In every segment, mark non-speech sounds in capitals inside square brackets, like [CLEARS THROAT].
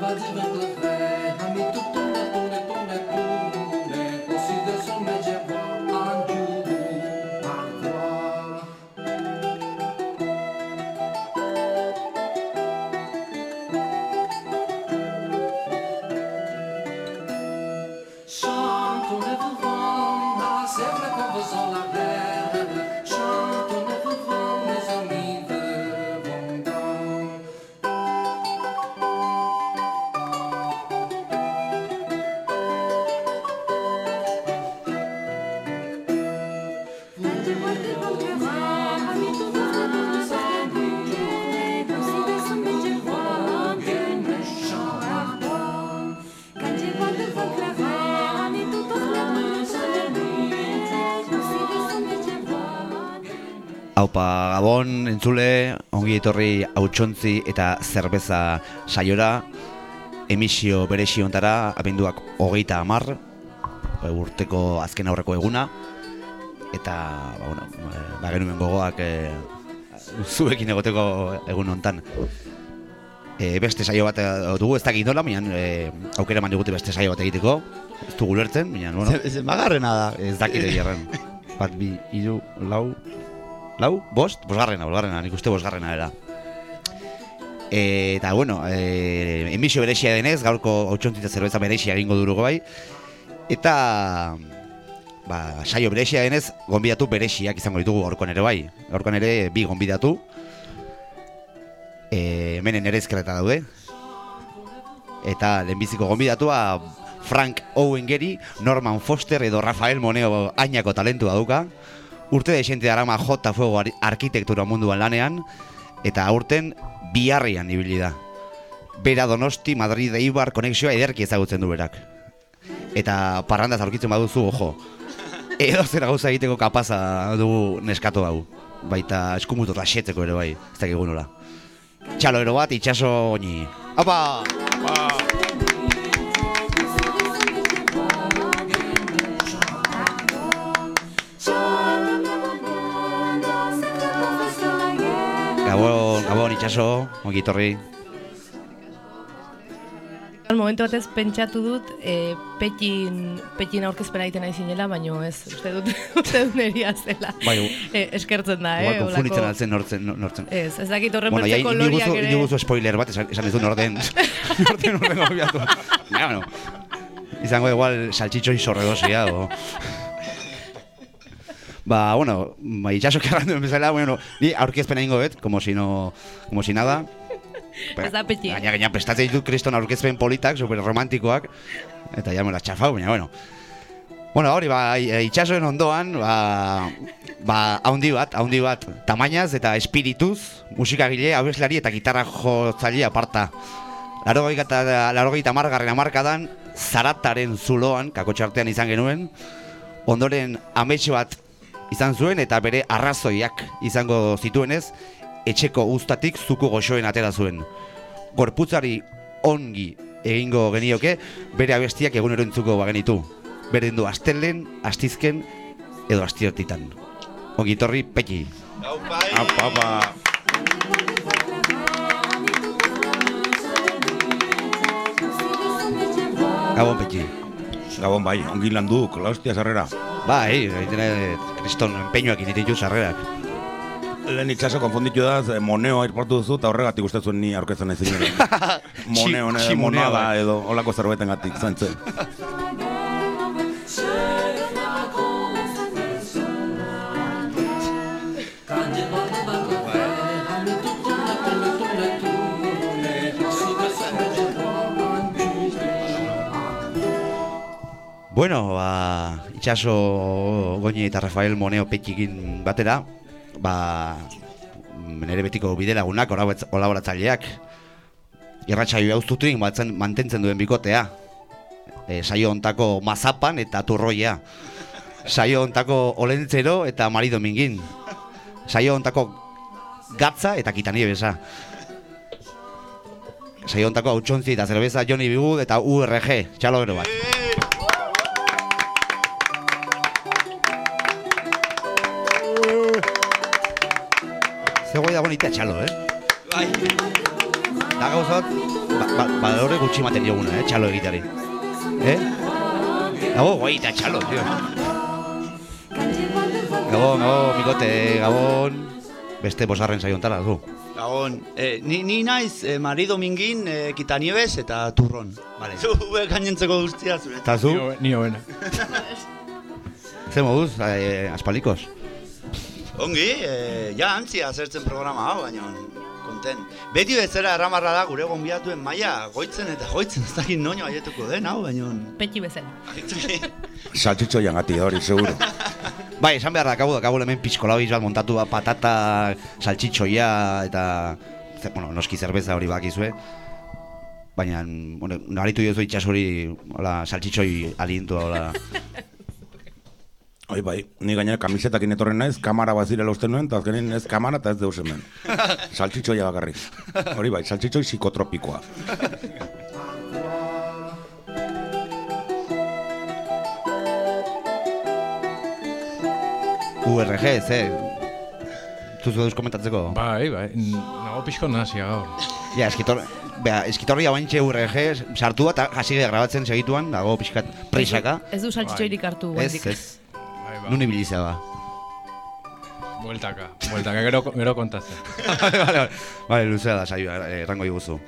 bazy będą we entzule, ongi etorri hautsontzi eta zerbeza saiora, emisio beresi ontara, abenduak hogeita amar, ba, urteko azken aurreko eguna, eta, ba, bueno, ba, genuen gogoak e, zuekin egoteko egun hontan. E, beste saio bat e, dugu ez dakit dola, minan, e, aukera eman digute beste saio bat egiteko, ez dugu lertzen, minan, bueno, Ez magarrena da. ez dakit egirren. [LAUGHS] Bat, bi, hiru, lau, lau, bost, bosgarrena, bosgarrena, nik uste bosgarrena era. E, eta, bueno, e, emisio berexia denez, gaurko hautsontita zerbeza berexia egingo durugo bai. Eta, ba, saio berexia denez, gonbidatu berexiak izango ditugu gaurkoan ere bai. Gaurkoan ere bi gonbidatu. E, hemen nere ezkerreta daude. Eta lehenbiziko gonbidatua Frank Owen Geri, Norman Foster edo Rafael Moneo ainako talentua duka. Urte de xente darama J Fuego ar- arkitektura munduan lanean, eta aurten biharrian ibili da. Bera Donosti, Madrid, Eibar, konexioa ederki ezagutzen du berak. Eta parrandaz aurkitzen baduzu, ojo. Edo zera gauza egiteko kapaza dugu neskatu hau. Baita eskumutu raxetzeko ere bai, ez dakigu nola. Txalo ero bat, itxaso oini. Apa! Gabon, gabon itxaso, ongi etorri. Al momentu batez pentsatu dut e, petin, petin aurkezpena egiten nahi zinela, baino ez, uste dut, [LAUGHS] uste dut neria zela. Bai, e, eskertzen da, eh? Igual konfunditzen holako- altzen nortzen, nortzen. Ez, ez dakit horren Bueno, bertzeko loriak ere. ni guzu spoiler bat, esan, esan ez du norden. norden [LAUGHS] [LAUGHS] norden gobiatu. Ja, bueno. Izango igual salchichoi sorredosia, o... Ba, bueno, ba, itxaso kerrandu bezala, bueno, ni aurkezpena ingo bet, como si no, como si nada. Ez da peti. Gaina, gaina, prestatzen ditut kriston aurkezpen politak, super romantikoak, eta ja me la txafau, baina, bueno. Bueno, hori, ba, i- itxasoen ondoan, ba, ba, haundi bat, haundi bat, tamainaz eta espirituz, musikagile, abeslari eta gitarra jotzaile aparta. Larogeita, larogeita margarren amarkadan, zarataren zuloan, kakotxartean izan genuen, ondoren ametxe bat izan zuen eta bere arrazoiak izango zituenez, etxeko uztatik zuku goxoen atera zuen. Gorputzari ongi egingo genioke, bere abestiak egunero entzuko bagenitu. Beren du astelen, astizken edo astiertitan. Ongi torri, peki. Apa, apa. Gabon, peki. Gabon bai, ongi landuk, la hostia sarrera. Bai, egiten kriston empeñoak initu sarrerak. Lehen itxaso konfunditu da, moneo airportu duzu, eta horregatik uste zuen ni aurkezan nahi zinen. [LAUGHS] moneo, monada bai. edo olako zerbeten gatik, zantzen. [LAUGHS] Bueno, ba, itxaso goñi eta Rafael Moneo petikin batera, ba, nire betiko bidelagunak, olaboratz- kolaboratzaileak, irratsaio hauztutuin batzen mantentzen duen bikotea. E, saio ontako mazapan eta turroia. Saio ontako olentzero eta mari domingin. Saio ontako gatza eta kitanie besa. Saio ontako hautsontzi eta zerbeza Joni Bigud eta URG, txalo gero bat. Zegoia dago nitea txalo, eh? Bai. Da gauzat, ba, ba, balore gutxi maten dioguna, eh, txalo egiteari. Eh? Gabo, guai, eta txalo, tío. Gabon, gabon, mikote, gabon. Beste bosgarren saiontara, du. Gabon, eh, ni, ni naiz eh, Mari Domingin, eh, Kitanieves eta Turron. Vale. Zu [LAUGHS] gainentzeko guztia zure. Eta zu, Ni hobena. [LAUGHS] ze moduz, eh, aspalikos? Ongi, eh, ja antzia zertzen programa hau, baina konten. Beti bezala erramarra da gure gonbiatuen maila goitzen eta goitzen ez dakit noño aietuko den hau, baina... Peti bezala. Saltxitxo jangati hori, seguro. Bai, esan behar dakagu, dakagu hemen pixkola bat montatu bat patata, saltxitxoia eta, ze, bueno, noski zerbeza hori bakizue. Baina, bueno, naritu diozu itxas hori, hola, saltxitxoi alientu, hola. [LAUGHS] Oi, bai, ni gainera kamisetakin etorren naiz, kamara bazirela uste nuen, eta azkenin ez kamara eta ez deus hemen. [LAUGHS] Saltxitxoia bakarrik. Hori bai, saltxitxoi psikotropikoa. URG, ze, zuzu duz komentatzeko? Bai, bai, nago pixko nazia gaur. Ja, eskitor, bea, eskitorri hau URG sartu eta hasi grabatzen segituan, dago pixkat prisaka. Ez du saltxitxoirik hartu. Ez, ez, Bai, ba. nun ibiliza ba. Bueltaka, bueltaka, gero, gero kontatzen. [LAUGHS] vale, vale, vale, vale, luzea da saioa, eh, errango diguzu.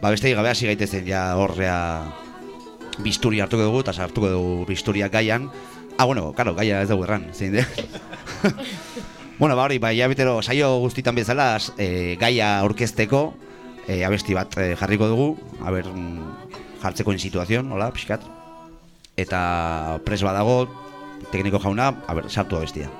Ba, beste gabe hasi gaitezen ja horrea bisturi hartuko dugu eta sartuko dugu bisturia gaian. Ah, bueno, claro, gaia ez dugu erran, zein de. [LAUGHS] bueno, ba hori, ba, ja bitero saio guztitan bezala eh, gaia orkesteko eh, abesti bat eh, jarriko dugu, a ber, mm, jartzeko en situación, hola, pixkat. Eta pres badago, tekniko jauna, a ber, sartu abestia.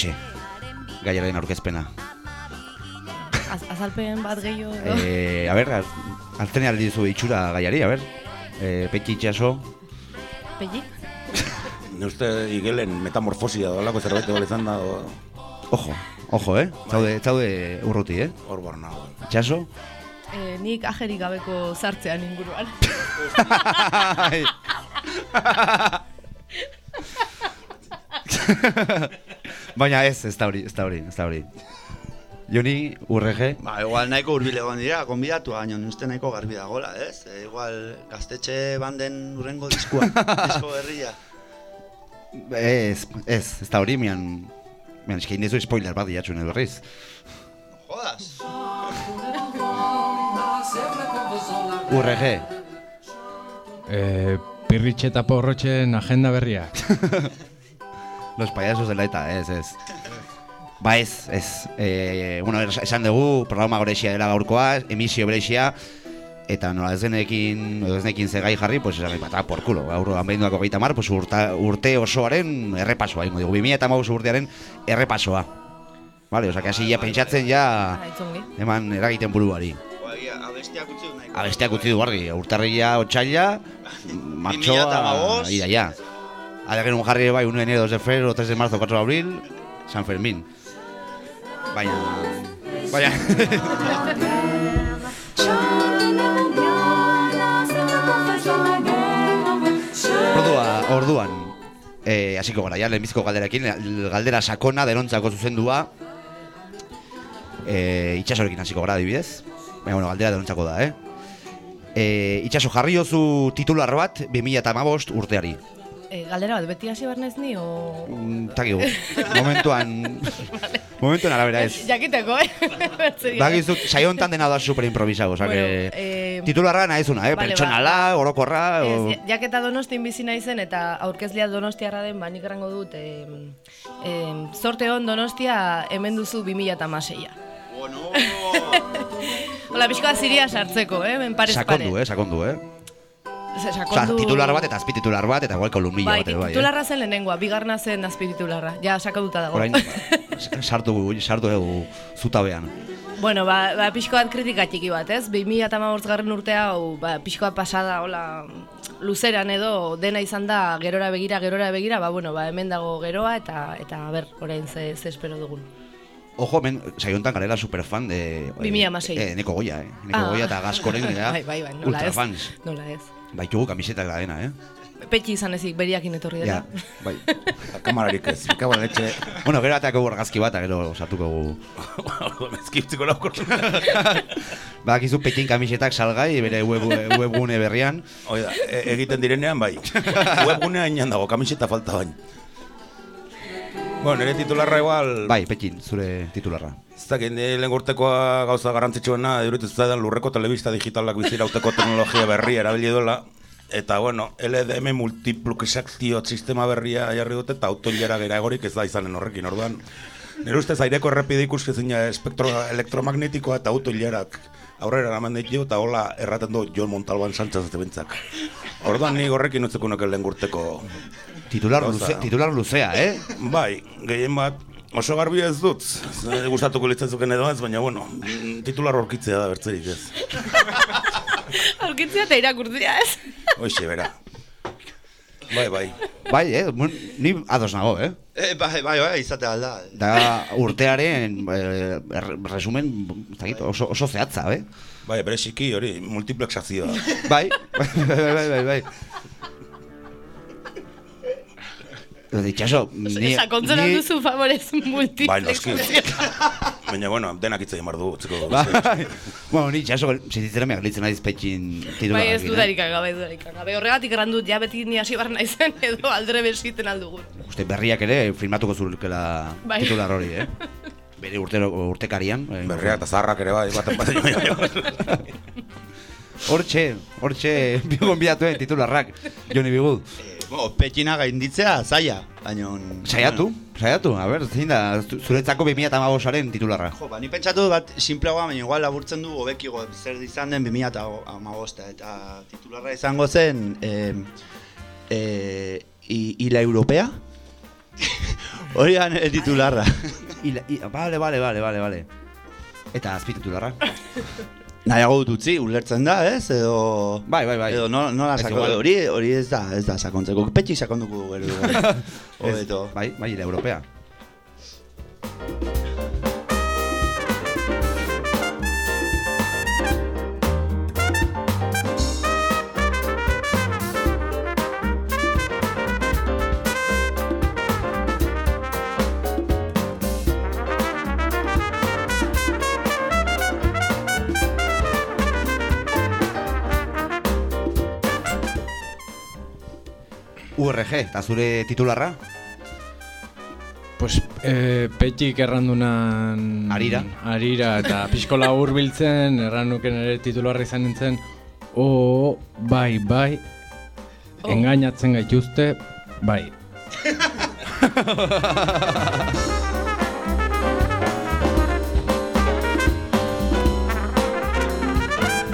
Hortxe, gaiaren aurkezpena. Az, azalpen bat gehiago. edo? Eh, a ber, altzen aldi duzu itxura gaiari, a ber. Eh, Peti itxaso. Peti? Ne uste igelen metamorfosia dolako zerbait egon izan da, Ojo, ojo, eh? Zaude, zaude urruti, eh? hor barna. Itxaso? Eh, nik ajerik gabeko sartzean inguruan. [LAUGHS] [LAUGHS] Baina ez, ez da hori, ez da hori, ez da hori. Joni, urrege, Ba, igual nahiko hurbil egon dira, konbidatu, baina uste nahiko garbi dagoela, ez? E, igual gaztetxe banden urrengo diskua, [LAUGHS] disko berria. ez, ez, ez da hori, mian... Mian, eski indezu spoiler bat diatxun edo berriz. Jodas! Urrege, Eh, pirritxe eta porrotxen agenda berriak. [LAUGHS] los payasos de la ETA, ez, ez. Ba ez, ez. E, bueno, es- esan dugu, programa gorexia dela gaurkoa, emisio berexia, eta nola ez denekin, ez denekin zegai jarri, pues esan bat, ah, por culo, gaur hanbeinduako gehieta mar, pues urta, urte osoaren errepasoa, ingo dugu, 2000 eta urtearen errepasoa. Vale, osa, que hasi ja pentsatzen ja, eman eragiten buruari. Abestiak utzi du nahiko. Abesteak utzi du argi, urtarria, otxaila, [LAUGHS] martxoa, 2005. iraia. Que un jarri bai 1 de enero, 2 de febrero, 3 de marzo, 4 de abril, San Fermín. Baina... Baina... [LAUGHS] Ordua, orduan, eh, hasiko gara, ja, lehenbiziko galderakin, galdera sakona, denontzako zuzendua, eh, itxasorekin hasiko gara, adibidez. Baina, bueno, galdera denontzako da, eh? Eh, itxaso, jarri jozu titular bat 2008 urteari. E, galdera bat, beti hasi barnez ni, o... Mm, Takigu, momentuan, [LAUGHS] momentuan arabera ez. [LAUGHS] Jakiteko, eh? [LAUGHS] Bertzerik. Bakizu, saio honetan dena da super improvisado, oza, Bueno, que... eh, Titularra naizuna, eh? Vale, Pertsonala, ba, ba. orokorra, o... Ez, jaketa donostin bizi naizen eta aurkezlea donostiarra den, ba, nik errango dut, eh, eh, zorte hon donostia hemen duzu 2006a. Bueno, Hola, pixkoa ziria sartzeko, eh? Ben parez pare. Sakondu, eh? Sakondu, eh? Sakondu... titular bat eta azpititular bat eta igual kolumnilla Bai, bat bai, eh? titularra zen lehenengoa, bigarna zen azpititularra. Ja, sakonduta dago. Orain, [LAUGHS] sartu, sartu egu zutabean. Bueno, ba, ba pixko bat kritika txiki bat, ez? 2008 garren urtea, hau, ba, pixko bat pasada, hola, luzeran edo dena izan da gerora begira, gerora begira, ba, bueno, ba, hemen dago geroa eta, eta ber, orain ze, ze espero dugun. Ojo, men, saio honetan garela superfan de... 2006. Eh, Neko Goya, eh? Neko Ah. Goya eta Gaskoren, gara, [LAUGHS] Bai, bai, bai, nola ez. ultrafans. Nola ez. Baitugu kamisetak da dena, eh? Petxi izan ezik, beriakin etorri Ja, dela. bai. [LAUGHS] Kamararik ez, ikaba letxe. bueno, gero atako argazki bat, gero sartuko gu. Ezkiptziko laukor. [LAUGHS] Badakizu pekin kamisetak salgai, bere web, webgune berrian. Oida, e- egiten direnean bai. [LAUGHS] Webgunea inan dago, kamiseta falta bain. Bueno, nire titularra igual... Bai, pekin, zure titularra. Ez dakit, nire urtekoa gauza garrantzitsuena, iruditu zaidan lurreko telebista digitalak bizirauteko teknologia berria erabili duela. Eta, bueno, LDM multiplexakzio sistema berria jarri dute eta autoilera gera egorik ez da izanen horrekin, orduan. Nire ustez aireko errepide ikuskizina espektro elektromagnetikoa eta autoilerak aurrera eraman ditu eta hola erraten du Jon Montalban Sánchez. Orduan ni horrekin utzeko nuke lehen urteko Titular, luze, titular luzea, eh? Bai, gehien bat, oso garbi ez dut. Gustatuko litzazuken edo ez, baina bueno, titular horkitzea da bertzerik ez. [LAUGHS] Aurkitzea eta irakurtzea, ez? [LAUGHS] Hoxe, bera. Bai, bai. Bai, eh? Ni ados nago, eh? eh, bai, bai, bai, izate alda. Da urtearen eh, resumen ez dakit, oso, oso zehatza, eh? Bai, bereziki hori, multiplexazioa. Bai, [LAUGHS] bai, bai, bai, bai. Lo ditxaso, ni... Sakontzen ni- duzu favorez multiplex. Bai, noski. [LAUGHS] Baina, bueno, denak hitz egin behar du. Utziko, [LAUGHS] Bai, bueno, ni itxaso, sentitzera meak litzen naiz petxin titularekin, Bai, ez eh? dudarik gabe, dudarik gabe. Horregatik erran dut, ja beti ni hasi barra naizen [LAUGHS] edo aldre besiten aldugun. Uste berriak ere firmatuko zurkela Bai. titular hori, eh? Bere urtero, urtekarian. eh, Berriak eta zaharrak ere bai, baten baten Hortxe, hortxe, bigon biatuen titularrak, Joni Bigud. Eh, bo, petxina gainditzea zaila, baina... Saiatu, saiatu, a ber, zein da, zu- zuretzako 2008aren titularra. Jo, ba, ni pentsatu bat simpleagoa, baina igual laburtzen du hobekigo zer izan den 2008 eta titularra izango zen [LAUGHS] eh, eh, i, i la europea? Hori da el titularra. Ila, i, vale, vale, vale, vale, vale. Eta azpi titularra. [LAUGHS] Nahiago dut utzi, ulertzen da, ez? Edo... Bai, bai, bai. Edo no, nola Ez sako, igual. hori, hori ez da, ez da sakontzeko. Petxi sakonduko du gero. [LAUGHS] Hobeto. Bai, bai, la europea. URG, eta zure titularra? Pues, eh, petik errandunan... Harira. Harira, eta [LAUGHS] pixkola hurbiltzen erran nuken ere titularra izan nintzen, o, bai, bai, Oh. engainatzen gaituzte, bai.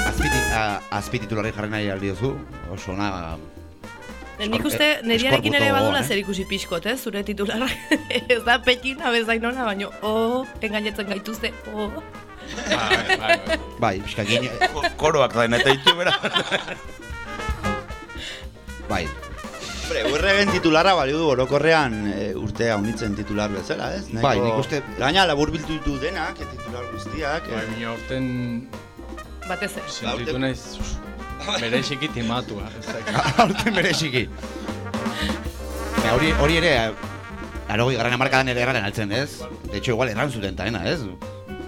Azpi, a, azpi titularri jarri nahi aldi duzu, oso ona... Nik uste neriarekin ere badula eh? zer ikusi pixkot, ez? Zure titularra. [LAUGHS] ez da pekin abezainona, baino, oh, engainatzen gaituzte, oh. Bai, bai, bai. Bai, pixka gine, Koroak da, eta ditu bera. bai. Hombre, urregen titularra balio du orokorrean e, ur, urte haunitzen titular bezala, ez? Nahiko- Bai, nik uste- Gaina labur bildu ditu denak, eh, titular guztiak. Bai, eh, baina aurten Batez ere. sentitu naiz bereziki timatua. Aurten bereziki. Ba, hori, hori ere, arogei garran amarkadan ere erraren altzen, ez? De hecho, igual erran zuten taena, ez?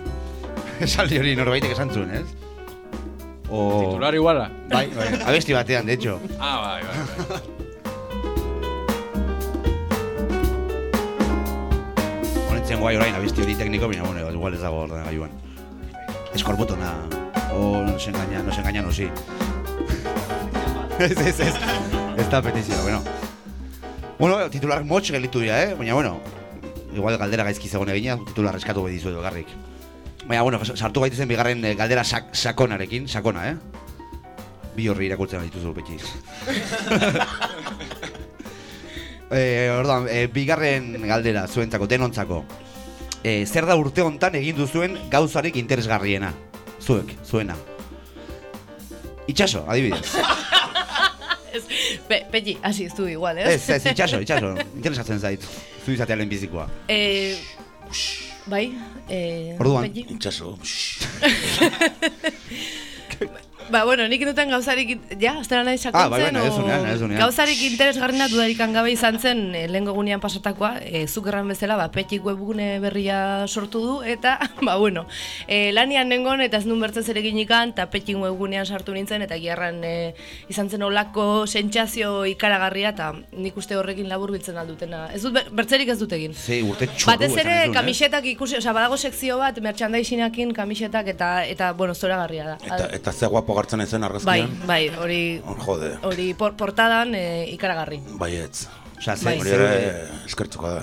[LAUGHS] Esaldi hori norbaitek esan zuen, ez? O... Titular iguala. Bai, bai, abesti batean, de hecho. Ah, bai, bai, bai. Honetzen guai orain abesti hori tekniko, baina, bueno, igual ez dago ordenagailuan. Eskorbotona, o no se engaña, no se engaña, no sí. Ez, ez, ez. Ez da petizioa, bueno. Bueno, titular motx gelitu dira, eh? Baina, bueno, igual galdera gaizki zegoen egina, titular eskatu behi dizuet garrik. Baina, bueno, sartu gaitezen bigarren eh, galdera sak sakonarekin, sakona, eh? Bi horri irakurtzen dituzu beti. [LAUGHS] eh, orduan, eh, bigarren galdera zuentzako, denontzako. Eh, zer da urte hontan egin duzuen gauzarik interesgarriena? Zuek, zuena. Itxaso, adibidez. Pe, Peti, hasi ez du igual, ez? Ez, ez, itxaso, itxaso. Interesatzen zait. Zu izatea lehenbizikoa. Eh, bai, eh, Orduan. Peti? Itxaso. [LAUGHS] Ba, bueno, nik duten gauzarik, ja, aztera nahi sakontzen, Ah, bai, bai, nahi duzunean, nahi duzunean. gauzarik interesgarrina dudarikan gabe izan zen e, lehengo gunean pasatakoa, e, zuk erran bezala, ba, petik webgune berria sortu du, eta, [LAUGHS] ba, bueno, e, lanian nengon, eta ez nun bertzen zer eginikan, eta petik webgunean sartu nintzen, eta giarran e, izan zen olako sentsazio ikaragarria, eta nik uste horrekin labur biltzen aldutena. Ez dut, ber- bertzerik ez dut egin. Ze urte txurru Batez ere eh? kamisetak ikusi, osea, badago sekzio bat, merchandisinakin kamisetak, eta, eta bueno, zoragarria da. Eta, eta ze guapo gartzen ezen Bai, argazkian. bai, hori Hor, Jode, hori por, portadan e, ikaragarri. baietz. Osea, ze, Bai. Hori ze, ere eskertzuko da.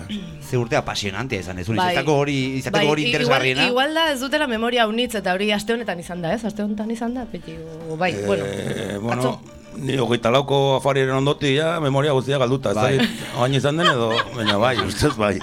ze urte apasionantea izan ez, Bai. izateko hori, izateko hori i- interesgarriena. Igual, igual da ez dutela memoria unitz eta hori aste honetan izan da, ez? Aste honetan izan da, peti, bai, bueno. Eh, bueno, atzo. ni hogeita lauko afariren ondoti ja, memoria guztia galduta. Ez Bai. oain izan den edo, baina bai, ustez bai.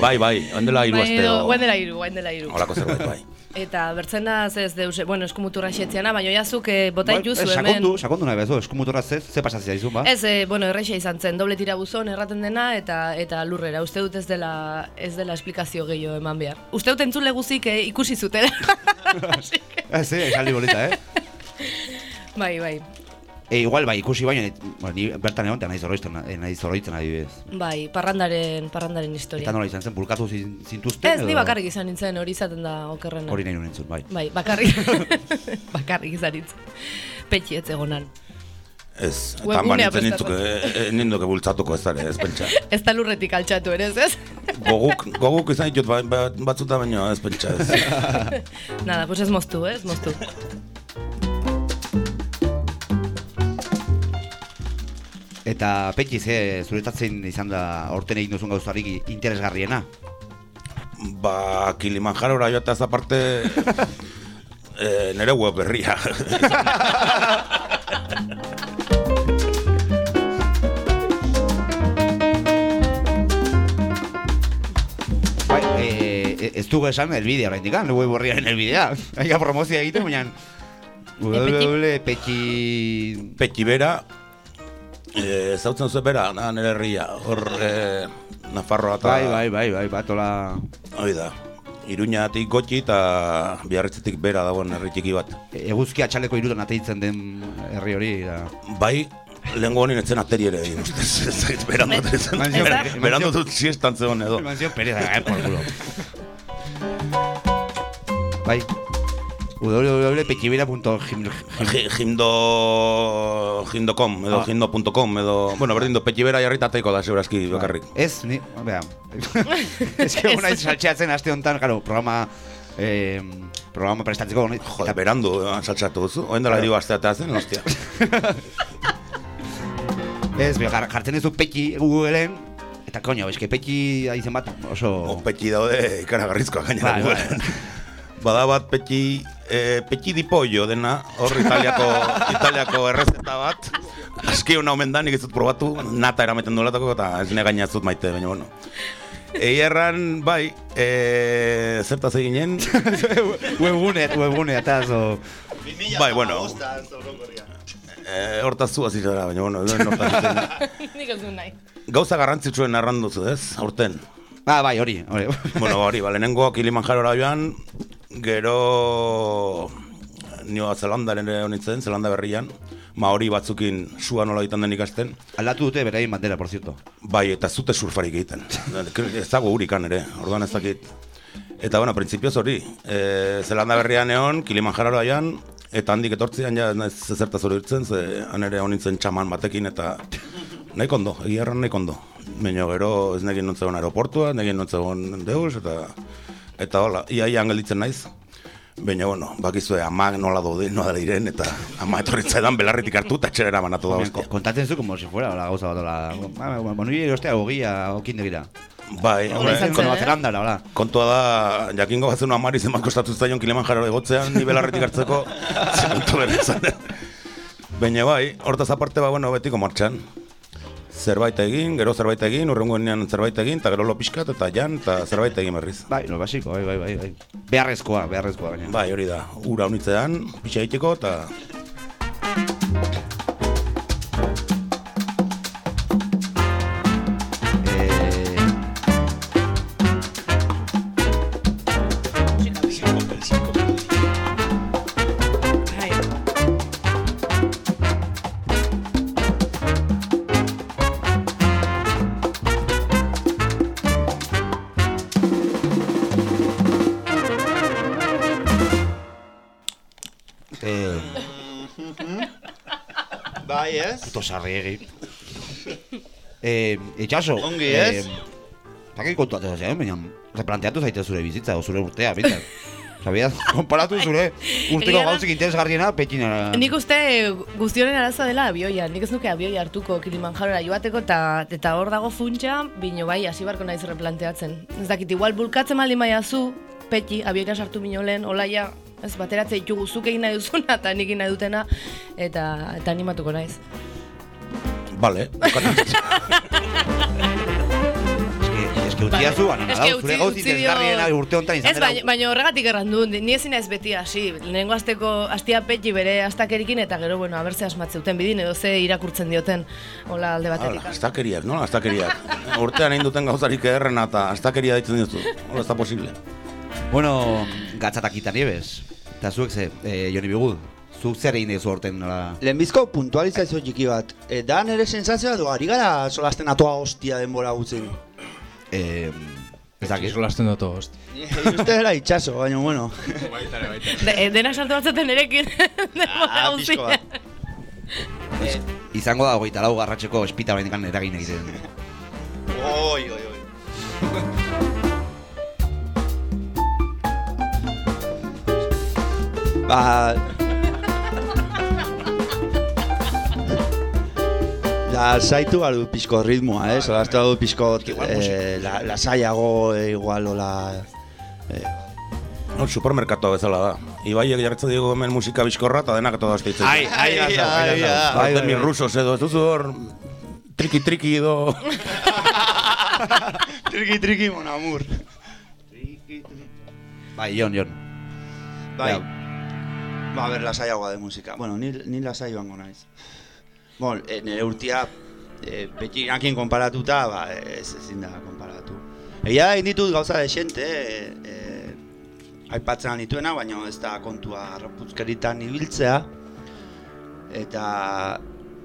Bai, bai, ondela hiru Bai, aste. edo, o- guain dela hiru, guain dela hiru. Holako zerbait, bai. Eta bertzena ez deus, bueno, eskumuturra xetziana, baina jazuk eh, bota Bai, ituzu eh, hemen. Sakondu, sakondu nahi bezu, eskumutorra ze, ze pasatzea izun, ba? Ez, eh, bueno, erreixa izan zen, doble tira buzon erraten dena eta eta lurrera. Uste dut ez dela ez dela esplikazio gehiago eman behar. Uste dut entzule guzik eh, ikusi zutela. [LAUGHS] Ez, eh, esaldi bolita, eh? bai, bai. E, igual, bai, ikusi baina, bueno, ni bertan egon, eta nahi zorroitzen, eh, nahi zorroitzen adibidez. Bai, parrandaren, parrandaren historia. Eta nola izan zen, bulkatu zin, zintuzten, Ez, ni bakarrik izan nintzen, hori izaten da okerrena. Hori nahi nuen entzun, bai. Bai, bakarrik. [LAUGHS] [LAUGHS] bakarrik izan nintzen. Petxi ez egonan. Ez, eta banitzen prestatu. nintzuke, e, ninduke bultzatuko ez ere, ez pentsa. [LAUGHS] Ez da lurretik altxatu ere, ez ez? Goguk, goguk izan ditut ba, ba, batzuta baino, ez pentsa ez. Nada, pues ez moztu, eh? ez moztu. Eta Petxi, ze zuretatzen izan da orten egin duzun gauzarik interesgarriena. Ba, Kilimanjarora joataz aparte, [LAUGHS] e, nire web berria. [LAUGHS] Bai, e, ez dugu esan elbidea oraindik, kan, web horriaren elbidea. Aika promozioa egiten, baina... www.petxi... Petxi bera, e, zautzen zuen bera, na, nire herria, hor e, Nafarroa eta... Bai, bai, bai, bai, bat, hola... Hoi da, Iruñatik gotxi eta biarritzetik bera dagoen herri txiki bat. Eguzki atxaleko irudan ateitzen den herri hori, da... Bai, lehengo honin etzen ateri ere egin, ustez, [LAUGHS] ez dakit, berandu Manzio- etzen. manzio- Berandu dut siestan zegoen edo. Manzio pereza, eh, por culo. bai, www.petxibera.gim... Gi- Gimdo... Gimdo.com edo Ah. gimdo.com edo... Bueno, berdin du, petxibera jarritateiko da, segurazki, bakarrik. Ez, ni, bea, [LAUGHS] ez que hona saltxeatzen aste honetan, claro, programa, eh, programa prestatzeko, honi- Jode, berandu, eh, saltxatu duzu. Oen dela hiru asteatea zen, hostia. [LAUGHS] ez, bea, jar- jartzen ez du petxi Googleen, eta koño, eske petxi izen bat oso... O petxi daude ikaragarrizkoa gainera. Bai. Googleen. Bada bat petxi, eh, petxi di pollo dena, hor italiako, [LAUGHS] italiako errezeta bat. Aski hona omen da, nik ez dut probatu, nata erameten duelatako eta ez nire gaina ez dut maite, baina bueno. Egi erran, bai, e, zertaz eginen, [LAUGHS] webgune, webgune, eta zo... Bai, bueno. Eh, hortaz zu azizara, baina, bueno, ez. [LAUGHS] Nik ez du nahi. Gauza garrantzitsuen arranduzu, ez? Aurten. Ah, bai, hori, hori. bueno, hori, ba, lehenengo Kilimanjarora joan, gero Nioa Zelandaren honitzen, Zelanda berrian, maori batzukin sua nola egiten den ikasten, Aldatu dute beraien bandera, por cierto. bai, eta ez dute surfarik egiten. [LAUGHS] ez dago urikan ere, orduan ez dakit. Eta, bueno, printzipioz hori, e, Zelanda berrian egon, Kilimanjarora joan, eta handik etortzean ja ez zertaz hori irtzen, ze han ere honintzen txaman batekin, eta nahi kondo, egia erran nahi kondo. Baina gero ez negin nontzegon aeroportua, negin nontzegon deus, eta eta hola, ia ia gelditzen naiz. Baina, bueno, bakizue amak nola daude, nola diren, eta ama etorritza edan belarritik hartu eta etxera eramanatu da hostia. Kontatzen zu como si fuera la gauza bat. Ah, bueno, nire ostea ogia, okin degira. Bai? Zelanda, hola. kontua da, jakingo bazen amari zenbat kostatu zaion Kilimanjaro egotzean, ni belarritik hartzeko, zementu bere izan. Baina bai, hortaz aparte, ba, bueno, betiko martxan. Zerbait egin, gero zerbait egin, urrengoenean zerbait egin, eta gero lo pixkat, eta jan, eta zerbait egin berriz. Bai, lo basiko, bai, bai, bai, bai. Beharrezkoa, beharrezkoa baina. Bai, hori da, ura unitzean, pixa egiteko, eta Puto sarriegi. Eh, itxaso. Ongi, ez? Zaki kontu atzera zen, baina replanteatu zaite zure bizitza, o zure urtea, bintzat. Sabiaz, [LAUGHS] konparatu zure urteko gauzik interesgarriena petina. Nik uste guztionen arazoa dela abioia. Nik ez nuke abioia hartuko Kilimanjarora joateko eta eta hor dago funtsa, bino bai, hasi barko naiz replanteatzen. Ez dakit, igual bulkatzen maldin baiazu, peti, abioia sartu bino lehen, olaia, ez bateratze ditugu zuk egin nahi duzuna eta nik egin nahi dutena, eta, eta animatuko naiz. Bale, Ez que utzi zu, baina Es da, que zure gauzik utzi dio- interesgarriena urte honetan izan Ez, baina, horregatik erran du, ni ezin ez beti hasi. Lehenengo asteko astia peti bere astakerikin eta gero, bueno, haberse asmatzeuten bidin edo ze irakurtzen dioten hola alde batetik. Hala, astakeriak, nola astakeriak? Urtean egin duten gauzarik ederrena eta astakeria ditzen dituzu. Hola, ez da posible. Bueno, gatzatakita niebes. Eta zuek ze, eh, Joni Bigud, zuk zer egin dezu horten nola... Lehenbizko puntualizazio txiki bat. E, da nere sensazioa du, ari gara solasten atoa hostia denbora gutzen. Eh, ez dakit. Iskolasten dut host. [LAUGHS] Uste dela itxaso, baina bueno. Baitare, baitare. De, eh, dena sartu batzeten erekin. [LAUGHS] Ah, pixko bat. Izango da hogeita lau garratxeko espita baindikan eragin egiten. Oi, oi, oi. Ba... La saitu balu pixko ritmoa, eh? Solastu balu pixko eh, la, lasaiago eh, igual ola... Hor, supermerkatoa bezala da. Ibaiek jarretza diego hemen musika bizkorra eta denak eta dazte ditzen. Ai, ai, ai, ai, ai, Bai, de mis rusos edo, ez duzu hor triki triki edo... [LAUGHS] Triki, triki, mon amur. Bai, Jon, Jon. Bai. Ba, a ber, lasaiagoa de musika. Bueno, ni, ni lasai joango naiz. Bon, e, nire urtia e, petxinakin konparatuta, ba, ez ezin da konparatu. Egia da, egin ditut gauza de xente, e, e, aipatzen nituena, baina ez da kontua harraputzkeritan ibiltzea. Eta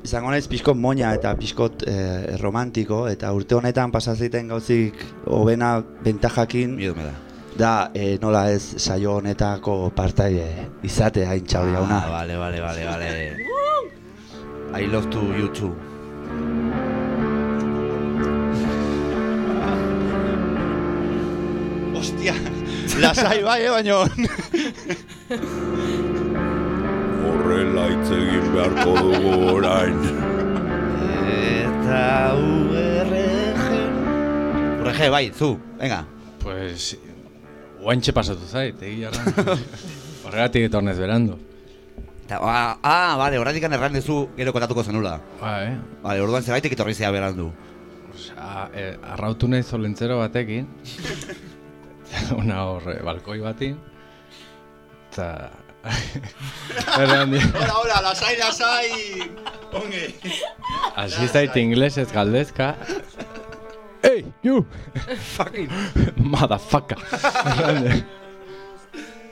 izango naiz pixkot moña eta pixkot e, romantiko, eta urte honetan pasazeiten gauzik hobena bentajakin Miedo me da. da e, nola ez saio honetako partaide izate hain txauri jauna. Ah, vale, vale, vale, vale. [LAUGHS] I love to you too. Ostia, lasai bai, eh, baino. Horrela hitz egin beharko dugu orain. Eta URG... URG, bai, zu, venga. Pues, guantxe pasatu zait, egia erran. [LAUGHS] Horregatik etornez berandu. Ta, ah, ah, vale, horretik erran dezu gero kontatuko zenula. Ba, eh? Vale, orduan zeraitik etorri zea berandu. Osea, eh, arrautu nahi zolentzero batekin. [LAUGHS] Una hor, eh, balkoi batin. Eta [LAUGHS] Hola, hola, lasai, lasai. Onge. hasi zait inglesez galdezka. Hey, you! [LAUGHS] Fucking motherfucker!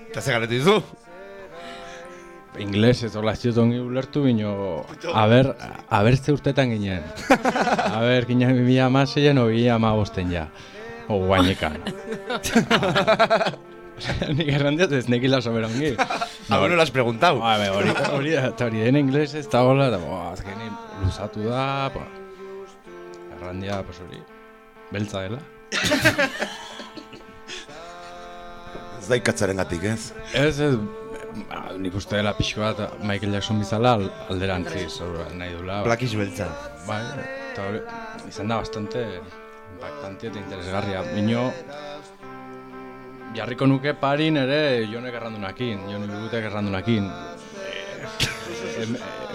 Eta ze galetu dizu? Inglesez hola ongi ulertu bino, a ber, a ber ze urtetan ginen. A ber, ginen bimila amaseien o bimila amabosten ja. O guainekan. [LAUGHS] Nik errandiot ez nekila soberongi. Ah, bueno, lo has preguntado. Ba, be, hori, hori, eta hori den inglés ez da hola, eta boa, azkenin luzatu da, ba, errandia, pues hori, beltza dela. Ez da ikatzaren gatik, ez? Ez, ez, ba, nik uste dela pixko bat Michael Jackson bizala al- alderantziz, nahi dula. Plakis beltza. Bai, eta hori, izan da bastante impactante eta interesgarria. Mino, jarriko nuke parin ere jonek errandunakin, jone bigutek errandunakin. Eh,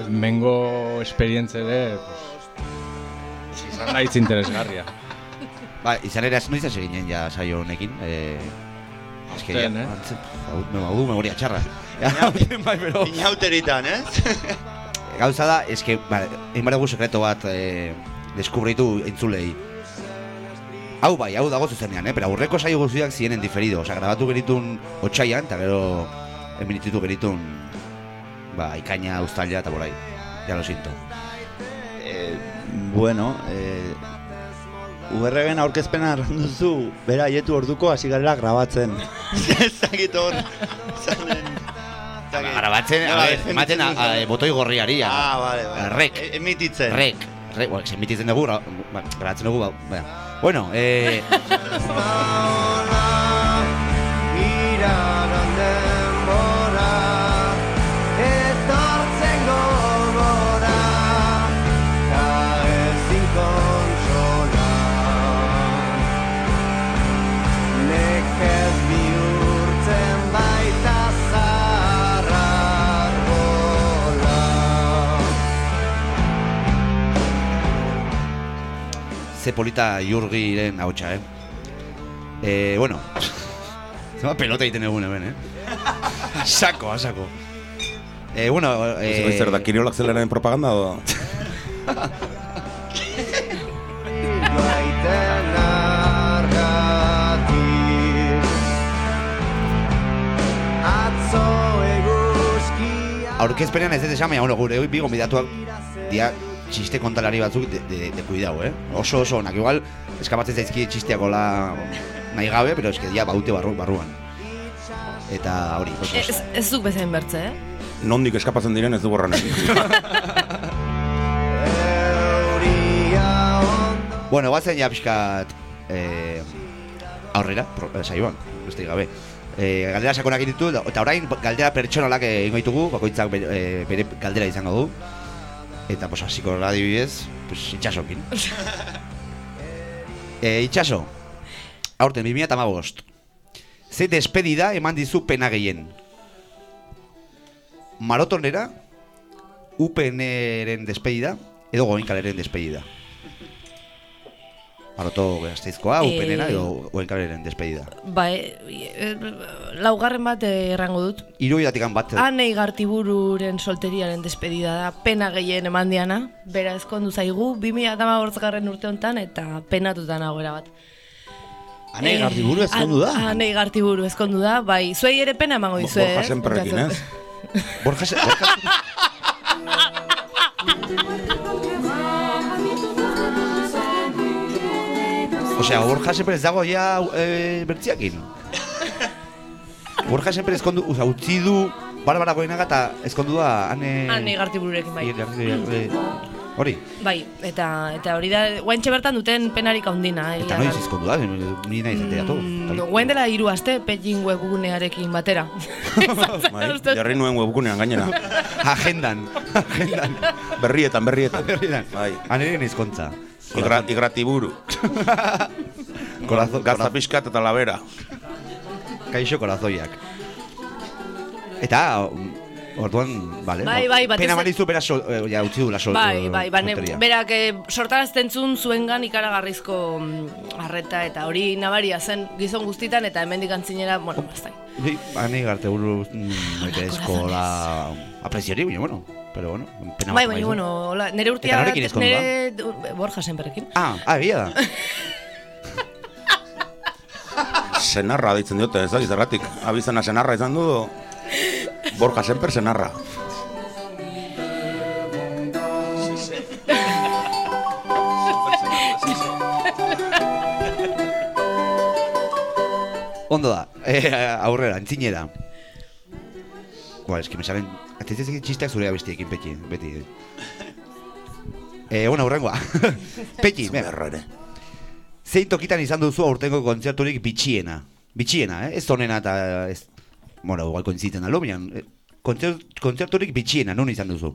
Mengo esperientze ere, pues, izan da hitz interesgarria. Ba, izan ere, noiz hasi ginen ja saio honekin. Eh, eske ja, Aurten, eh? antze, hau, memoria txarra. [LAUGHS] Ja, aurten bai, pero... Inauteritan, eh? [LAUGHS] Gauza da, eske, ba, egin sekreto bat eh, deskubritu entzulei. Hau bai, hau dago zuzenean, eh? Pero aurreko saio guztiak zienen diferido. Osea, grabatu geritun otxaian, eta gero eminititu geritun ba, ikaina, uztaila eta borai. Ya lo siento. Eh, bueno, eh, URgen aurkezpena duzu, bera haietu orduko hasi garela grabatzen. [LAUGHS] Ez dakit hor, zanen... Grabatzen, a ver, ematen botoi gorriari. Ah, vale, vale. Rek. E- Emititzen. Rek. Rek, bueno, emititzen dugu, gra- ba, grabatzen dugu, ba. Bueno, eh, [LAUGHS] ze polita jurgiren hautsa, eh? Eh, bueno, [LAUGHS] zema pelota egiten egun hemen, eh? [LAUGHS] Sako, sako. Eh, bueno, eh, zer da, Kiriolak zeleraren propaganda o... [LAUGHS] aurkezpenean ez dut esan, baina, bueno, gure bi gonbidatuak dia txiste kontalari batzuk de, de, de kuidau, eh? Oso oso onak, igual eskapatzen zaizki txisteak hola nahi gabe, pero eske dia baute barru, barruan. Eta hori, oso oso. Ez, ez duk bezain bertze, eh? Nondik eskapatzen diren ez du borranen. [LAUGHS] Bueno, guazen ja pixkat eh, aurrera, eh, saioan, beste gabe. Eh, galdera sakonak ditu, eta orain galdera pertsonalak egingo ditugu, bakoitzak bere, eh, bere galdera izango du. Eta, pues, hasiko gara adibidez, pues, itxasokin. [LAUGHS] eh, itxaso, aurten 2008. Ze despedida eman dizu pena gehien? Maratonera, UPN-eren despedida, edo goinkaleren despedida? Maroto gazteizkoa, Eh, UPN-era edo goinkaleren despedida? Ba, e, e, laugarren bat eh, errango dut. Iruidatik bat, Anei Gartibururen solteriaren despedida da, pena gehien eman diana, bera ezkondu zaigu, 2008 garren urte honetan, eta penatuta nagoera bat. Anei Eh, Gartiburu ezkondu da? An- Anei Gartiburu ezkondu da, bai, zuei ere pena emango dizue, Borja eh? Semperrekin, ez? Borja, Se- [LAUGHS] Osea, Borja sempre ez dago ja e, bertziakin. Borja sempre ezkondu, uza, utzi du Barbara Goenaga eta ezkondu da ane... Anei Gartibururekin, bai. eh, Hori, Bai, eta eta hori da, guaintxe bertan duten penarik handina. eta noiz ezkondu da, ni nahi zatea to. Mm, Guen dela hiru aste pejin webgunearekin batera. [LAUGHS] Bai, jarri nuen webgunean gainera. Agendan, agendan. Berrietan, berrietan. Berrietan. Bai. Aneren izkontza. Igra, igratiburu. Korazo, [LAUGHS] Gazta pixkat eta labera. Kaixo korazoiak. Eta, Orduan, vale. Bai, bai, batez Pena manizu bera sol, eh, ja, utzi dula sol. Bai, eh, bai, bane, berak eh, sortarazten zuen zuengan ikaragarrizko mm, arreta eta hori nabaria zen gizon guztitan eta hemendik antzinera, bueno, da. Bai, bani garte buru mm, maite eskola apreziari, baina bueno, pero bueno, pena Bai, bat baina, bueno, hola, nere da? nere, Borja senperrekin. Ah, ah, egia da. Senarra ditzen diote, ez da, zergatik. Abizena senarra izan du, Borja Semper senarra. Ondo da, eh, aurrera, antzinera. Ba, eski me salen... Atetzezek txisteak zure abestiekin, peti, beti. Eh, bueno, aurrengoa. Peti. Berro ere. Zein tokitan izan duzu aurtengo kontzerturik bitxiena? Bitxiena, eh? Ez onena eta ez... Bueno, igual koinzitzen alo, kontzert, kontzerturik bitxiena, nun izan duzu?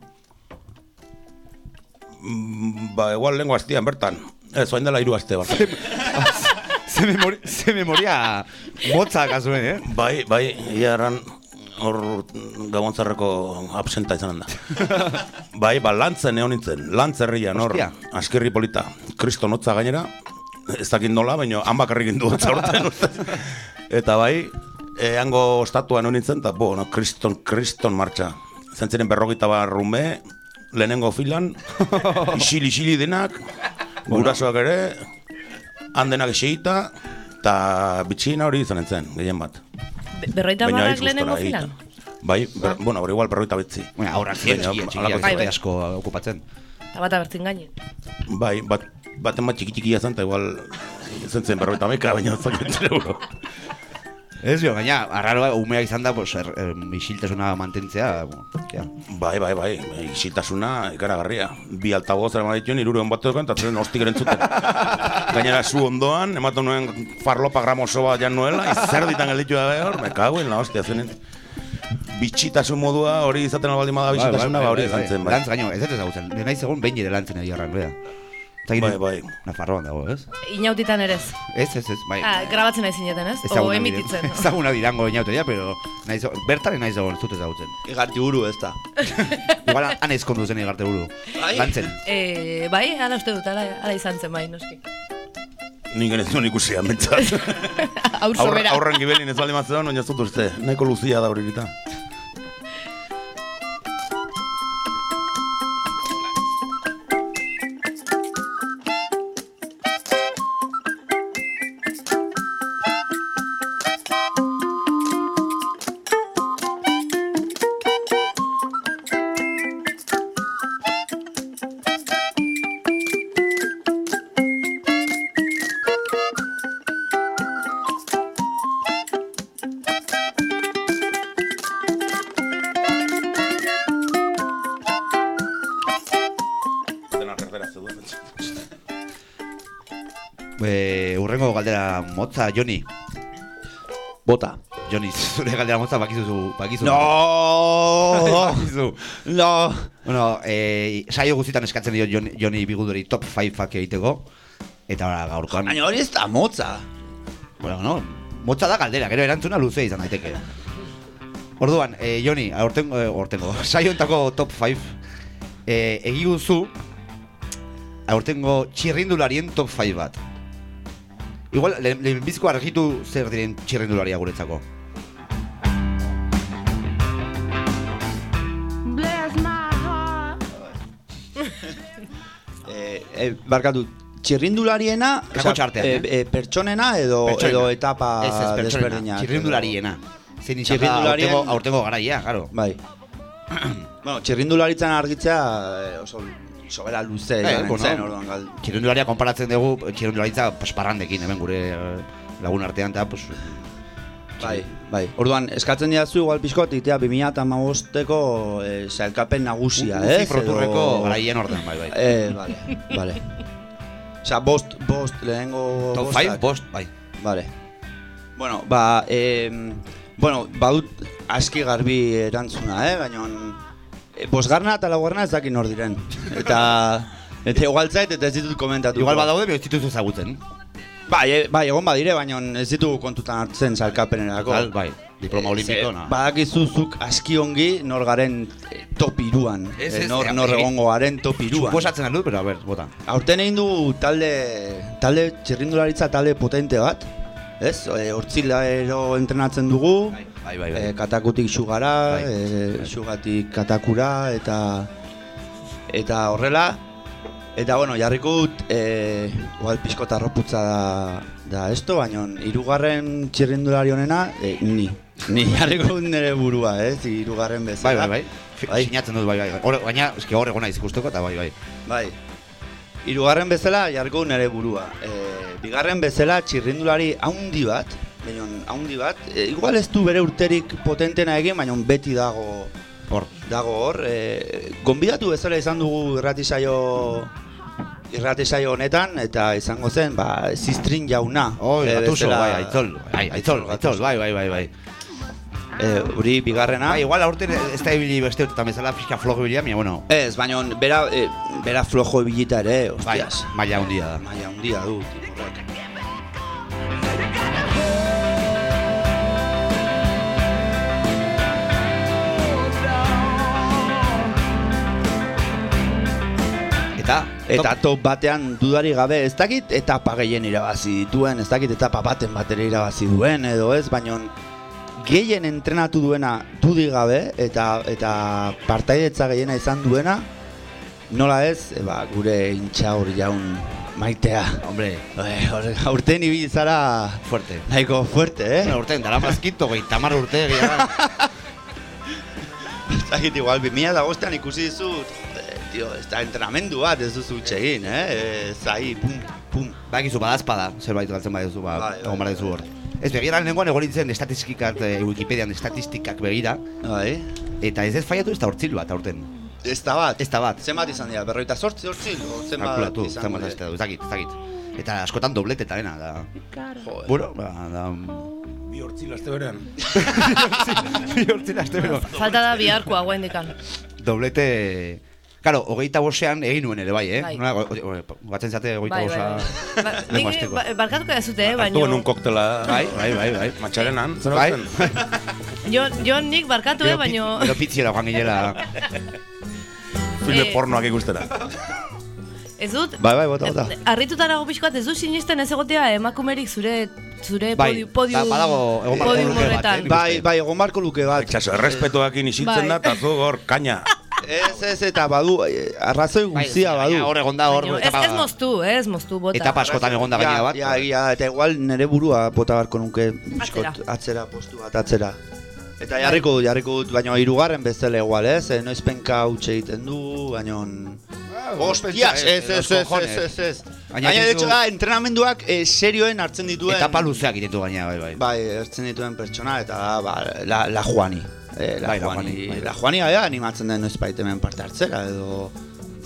Mm, Ba, igual lengo astian bertan. Ez, oain dela hiru aste bat. [LAUGHS] ze, memori, ze memoria motza kasuen, eh? Bai, bai, ia erran hor gabontzarreko absenta izan da. [LAUGHS] bai, ba, lantzen egon nintzen, lantzerrian hor, Hostia. askerri polita, kriston hotza gainera, ez dakit nola, baina han bakarrik indu hotza horten. [LAUGHS] eta bai, e, hango ostatuan egon nintzen, eta bo, no, kriston, kriston martxa. Zentziren berrogeita bar rume, lehenengo filan, [LAUGHS] isili isili denak, gurasoak ere, handenak eseita, eta bitxina hori izan nintzen, gehien bat. Be- Berroita hitz lehenengo filan. Bai, ber, bueno, pero igual berroita betzi. Bueno, Bai, bai. asko okupatzen. Eta bat abertzin gaine. Bai, bat, baten bat txiki txikia zen, eta igual zentzen berroita meka, baina zaketzen euro. Ez jo, gaina, arraroa umea izan da, pues, er, er, isiltasuna mantentzea, ja. Bai, bai, bai, isiltasuna ikaragarria. Bi altaboz eraman dituen, iruren bat dukan, eta zen hostik erentzuten. [LAUGHS] Gainera zu ondoan, ematen nuen farlopa gramoso bat jan nuela, izer ditan gelditu da hor, me cago en la hostia, zenen. Bitxitasun modua hori izaten albaldin bada bitxitasuna, ba hori izan zen, bai. Lantz gaino, ez ez ezagutzen. Naiz egon behin ere lantzen ari Bai, bai. Nafarroan dago, ez? Inautitan ere ez. Ez, ez, ez, bai. Ah, grabatzen nahi zineten, ez? O Ezaguna diren- emititzen. Ezaguna dirango inauteria, pero naiz, bertan naiz ez dut ezagutzen. Igarti buru ez da. [LAUGHS] Igual han ezkondu zen egarte buru. Bai. Lantzen. Eh, bai, ala uste dut, ala, ala izan zen bai, noski. Nik ez nuen ikusi amentzat. [LAUGHS] Aur Aurra, sobera. aurran gibelin ez baldin matzen, oina ez dut uste. Nahiko luzia da hori gita. Motza, Joni. Bota. Joni, [LAUGHS] zure galdera motza bakizu, bakizu. No! [LAUGHS] bakizu. No! Bueno, e, saio guztietan eskatzen dio Joni, Joni Bigudori top 5ak egiteko. Eta ora gaurkoan. Baina hori ez da motza. Bueno, no, motza da galdera, gero erantzuna luze izan daiteke. Orduan, e, Joni, aurtengo, e, aurtengo, [LAUGHS] saiontako top 5 e, egiguzu aurtengo txirrindularien top 5 bat. Igual, le- lehenbiziko argitu zer diren txirrindularia guretzako. [LAUGHS] Eh, eh, barkatu, txirrindulariena, Kako txartean, eh, eh? eh, pertsonena edo, Pertsonena. edo etapa Ez, ez, desberdinak. txirrindulariena. Zein izan Txirrindularien- aurtengo, aurtengo garaia, claro. Bai. [CLEARS THROAT] bueno, txirrindularitzan argitzea eh, oso sobera luze Eh, bueno. zen, orduan gal. Txirrindularia konparatzen dugu, txirrindularitza pues, parrandekin, hemen gure eh, lagun artean, eta pues, Bai, bai. Orduan, eskatzen diazu igual pixkot, itea 2008ko eh, sailkapen nagusia, Uzi ez? Proturreko Edo- garaien orden, bai, bai. Eh, vale, vale. Osea, bost, bost, lehenengo Top bostak. 5, bost, bai. Vale. Bueno, ba, eh, bueno, badut aski garbi erantzuna, eh? Baina, eh, bosgarna eta laugarna ez dakit nor diren. Eta, eta igual zait, eta ez ditut komentatu. Igual badaude, ez dituzu ezagutzen. Bai, e, bai, egon badire, baina ez ditugu kontutan hartzen salkapenerako. Tal, bai, diploma olimpiko, na. Badakizu zuk aski ongi nor garen eh, top iruan. Ez, Eh, ez, nor, nor egongo garen top iruan. Suposatzen dut, pero a ver, bota. Aurten egin du talde, talde txirrindularitza talde potente bat. Ez, e, hortzilero entrenatzen dugu. Bai, bai, bai. E, katakutik xugara, Bai. e, xugatik katakura, eta eta horrela. Eta bueno, jarriko dut, e, igual pixko tarroputza da, da esto, baina hirugarren txirrindulari honena, e, ni. Ni jarriko dut nire burua, ez, hirugarren Bai, bezala. bai, bai. Bai. Sinatzen dut, bai, bai. Hor, baina, eske hor egona izikusteko eta bai, bai. Bai. Hirugarren bezala jarriko dut nire burua. E, bigarren bezala txirrindulari haundi bat, baina haundi bat, e, igual ez du bere urterik potentena egin, baina beti dago Hor. dago hor. E, gonbidatu bezala izan dugu irratisaio irratisaio honetan eta izango zen, ba, ziztrin jauna. Oi, E, gatuso, bezala- bai, aitzol. Bai, aitzol, aitzol, bai, bai, bai, bai. E, uri bigarrena. Bai, igual aurten ez da ibili beste urtetan bezala pixka flojo ibilia, baina, bueno, Ez, baina bera, e, bera flojo ibilita ere, bai, hostias. maila handia da. Maia handia du, Eta, Eta top batean dudari gabe ez dakit etapa gehien irabazi dituen, ez dakit etapa baten batera irabazi duen edo ez, baina gehien entrenatu duena dudi gabe eta eta partaidetza gehiena izan duena nola ez, e, ba, gure intxaur jaun maitea. hombre, E, aurten ibili zara fuerte. nahiko fuerte, eh? Bueno, urtean, dara mazkito, gehi, tamar urte, gehiago. [LAUGHS] Ez dakit igual, 2000 eta bostean ikusi dizut, tio, ez da entrenamendu bat ez duzu utxe egin, eh? Ez ahi, pum, pum. Bakizu, badazpada, zerbait galtzen baduzu, ba, Bai, bai, egon bar duzu hor. Ez begira nengoan egon nintzen estatistikak, eh, Wikipedian estatistikak begira, Bai. eta ez ez faiatu ez da hortzil bat aurten. Ez da bat. Ez da bat. Zenbat izan dira, berroita sortzi hortzi, o zenbat Kalkulatu, izango zenbat dira? ez da, ez dakit, ez dakit. Eta askotan doblete eta dena, da. Joder. Bueno, ba, da... Bi hortzil aste berean. [LAUGHS] Bi hortzil aste bero. Falta da biharkoa guen dikan. Doblete... Karo, hogeita bosean egin nuen ere, bai, eh? Bai. Nola, batzen zate hogeita Bai, bai, bosa... bai. Ba, [LAUGHS] nik asteko. ba- barkatuko da zute, eh, Hartu genuen koktela. Bai, bai, bai, bai. Matxarenan, zer Bai? Jo, jo nik barkatu, eh, Gero pi- baina... Gero pitziera joan ginela... [LAUGHS] Filme Eh, pornoak ikustera. Ez dut... Bai, bai, bota, bota. Eh, Harrituta nago pixkoat, ez dut sinisten ez egotea emakumerik zure zure Bai, podium, podium, ba- badago egon podium luke bat, horretan. eh, Bai, bai, egon barko luke bat. Itxaso, errespetuakin isiltzen Bai. da, eta zu hor, kaina. [LAUGHS] Ez, ez, eta badu, eh, arrazoi Bai, guztia baina badu. Hor egon da, hor... Ez, ez moztu, ez moztu, bota. Etapa askotan egon da gainera bat. Ja, ja, eta igual nere burua bota barko nuke Atzera. atzera, postu bat atzera. Eta jarriko dut, jarriko dut, baina hirugarren bezala igual, ez? Eh, Noizpenka utxe egiten du, baina... Hostias, ez, ez, ez, ez, ez, ez. Baina Baina, ditu- da, entrenamenduak eh, serioen hartzen dituen... Etapa luzeak itetu gaina, bai, bai. Bai, hartzen dituen pertsona, eta da, ba, la, la Juani. Eh, la, Bai, la Juani, Juani, bai. la Juani gaia animatzen den noizbait hemen parte hartzera, edo...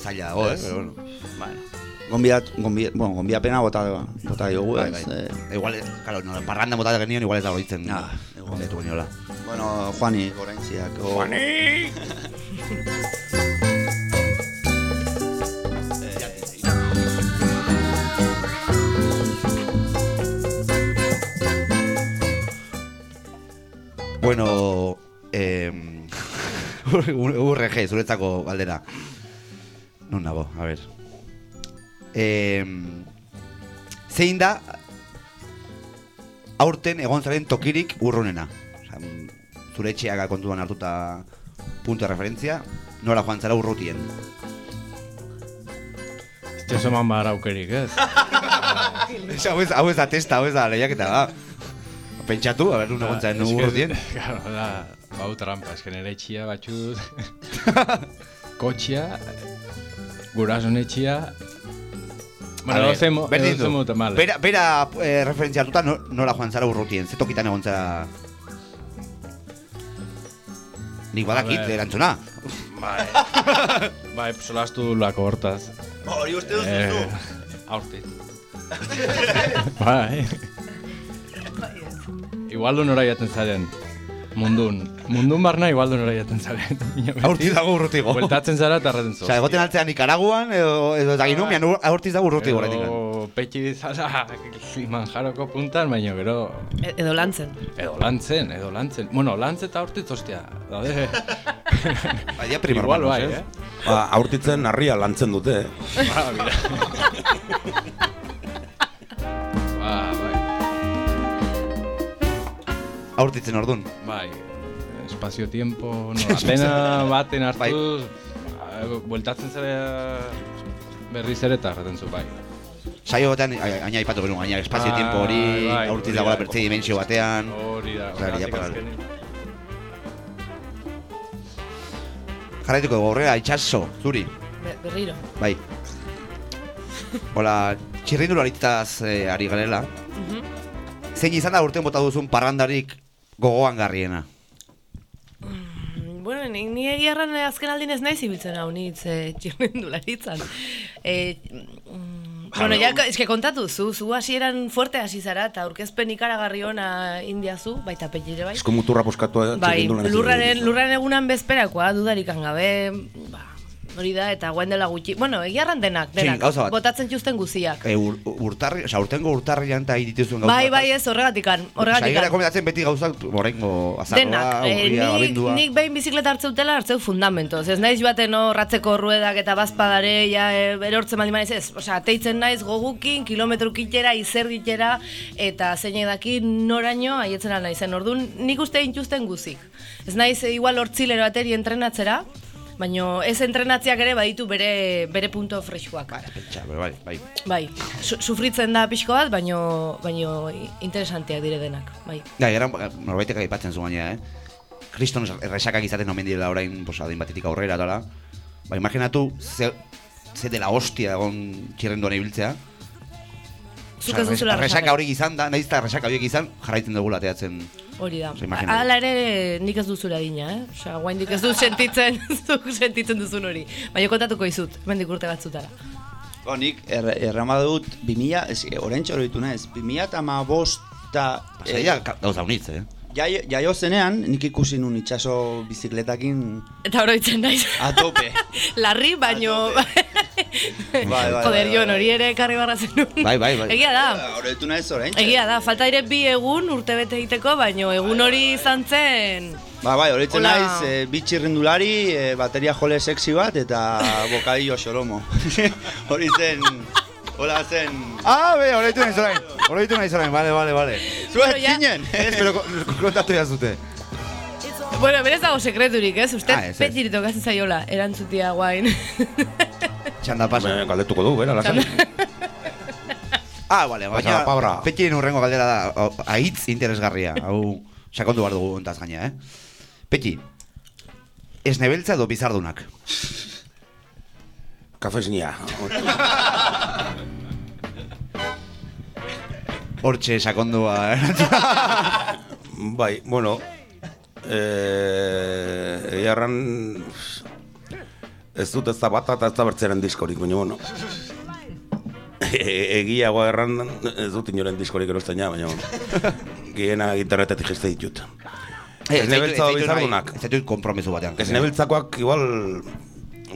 Zaila dago, eh? Ez. Pero, bueno. Bueno, gonbidat, gonbidat, bueno, gonbidapena bota, bota diogu, Bai, ez? bai. Eh, Igual, claro, no, parranda mota genion, igual ez dago ditzen. Ah, igual. Etu geniola. Bueno, Juani, goraintziak. o- Juani! Bueno, eh, [LAUGHS] URG, zuretzako galdera. Non nago, a ver. Eh, zein da aurten egon zaren tokirik urrunena? Zure etxeaga kontuan hartuta punto de referentzia, nora joan zara urrutien. Ez eman behar aukerik, ez? [LAUGHS] hau, ez, hau ez da testa, hau ez da lehiaketa [LAUGHS] da. Pentsatu, a ber, un egon zaren [LAUGHS] Es que- urrutien. Claro, da, bau trampa, ez nire etxia batxut, kotxia, gurasun etxia, bueno, A berdin edo du. zemo temale. Bera, bera eh, referentzia hartuta no, nola joan zara urrutien, ze tokitan egon zara... Nik badakit, erantzuna. [LAUGHS] Bai, solastu lako hortaz. Hori uste duzu Eh, zu? aurti. [LAUGHS] bai. Igual du nora jaten zaren. Mundun. Mundun barna igual du nora jaten zaren. [LAUGHS] Aurtiz dago urrutigo. Bueltatzen zara eta erraten zo. Osea, egoten altzean Nicaraguan edo edo eta ginumian aurtiz dago urruti goretik. Edo petxi bizala Manjaroko puntan, baina gero E- Edo lantzen. edo lantzen, edo lantzen. Bueno, lantz eta hortitz, ostia. Daude. Baina primo Igual hermanos, bai, eh? eh? Ba, aurtitzen harria lantzen dute, eh? Ah, mira. ah, [LAUGHS] bai. Aurtitzen ordun. Bai, espazio-tiempo, [LAUGHS] no, atena baten hartuz, bai. bueltatzen zara berriz ere eta erraten zu, bai. Saio batean ai- aina aipatu genuen, aina espazio Bai, tiempo hori, bai, aurtiz hori dagoela da. bertze dimensio batean. Hori da, horregatik para- azkenean. Jarraituko dugu aurrera, itxaso, zuri. Be- berriro. Bai. Hola, txirrindularitaz eh, ari garela. Mhm. Zein izan da urten bota duzun parrandarik gogoan garriena? Mm, Bueno, ni, ni egia erran eh, azken aldin ez naiz ibiltzen hau nitz e, txirrendularitzan. E, mm, bueno, ja, eske kontatu zu, zu hasieran fuerte hasi zara eta aurkezpen ikaragarri ona india zu, baita petxire bai. Esko muturra poskatu eh, Bai, txirrindulan ez lurraren, lurraren egunan bezperakoa, dudarik gabe, ba, hori da, eta guen dela gutxi. Bueno, egia erran denak, Sí, denak, bat. botatzen txusten guziak. E, ur, urtarri, oza, urtengo urtarrian eta dituzuen gauza. Bai, bai, ez, horregatikan, horregatikan. Saigera komentatzen beti gauzak, horrengo azarroa, Denak, eh, urria, nik, abendua. nik behin bizikleta hartzeutela hartzeu fundamentoz. Ez naiz joaten horratzeko ruedak eta bazpadare, ja, e, erortzen baldin maiz ez. Osea, teitzen naiz gogukin, kilometro kitera, izerditera, eta zein daki noraino haietzena naizen. Orduan, nik uste intuzten guzik. Ez naiz e, igual hortzilero bateri entrenatzera, baino ez entrenatziak ere baditu bere, bere punto freskoak. Pentsa, bai, bai. Bai, su, sufritzen da pixko bat, baino, baino interesanteak dire denak, bai. Gai, gara, norbaitek aipatzen zu gaina, eh? Kriston erresakak izaten omen direla orain, pues, adin batetik aurrera, tala. Ba, imaginatu, ze, ze dela hostia egon txirrenduan ibiltzea. Zuk ez duzula erresaka. horiek izan da, nahiz eta erresaka horiek izan, jarraitzen dugu lateatzen. Hori da. Hala ere nik ez duzula adina, eh? Osea, guaindik ez du sentitzen, [LAUGHS] zuk sentitzen duzun hori. Baina kontatuko izut, hemendik urte batzutara. Bo, nik er, errama dut 2000, ez, orain txoroitu naiz, 2000 eta ma bosta... Pasaia, ka- gauza unitz, eh? Jaio, jaio zenean, nik ikusi nun itxaso bizikletakin Eta oroitzen naiz. a tope. [LAUGHS] Larri, baino... Bai, bai, Joder, bai, Jon, bai. hori ere karri barra zenun. Bai, bai, bai. Egia da. Horretu naiz orain. Egia da, falta dire bi egun urte bete egiteko, baino egun hori izan zen... Ba, bai, horretzen Hola. naiz, e, bi txirrindulari, e, bateria jole sexy bat, eta [LAUGHS] bokadillo xolomo. [LAUGHS] hori zen, hola zen... Ah, be, horreitu nahi zorain. Horreitu nahi zorain, bale, bale, bale. Zuet, Bueno, zinen! [LAUGHS] Ez, pero ko- kontatu jazute. Bueno, berez dago sekreturik, ez? Uste Ah, ez, ez. petiri tokatzen zaiola, erantzutia guain. Txanda pasa. Me, galdetuko du, bera, lasai. [LAUGHS] Ah, bale, baina Pabra. Petxien urrengo galdera da, ahitz interesgarria, hau sakondu behar dugu ontaz gaina, eh? Petxi, esnebeltza edo bizardunak? Kafesnia. Hortxe sakondua, eh? [LAUGHS] Bai, bueno, eh, egia erran, ez dut ez da bata eta ez da bertzeren diskorik, baina, bueno. E- Egiago erran, ez dut inoren diskorik erosten ja, baina, bueno. [LAUGHS] Giena internetetik jeste ditut. Ez nebeltza edo bizardunak. Ez zaitut kompromiso batean. Ez nebeltzakoak igual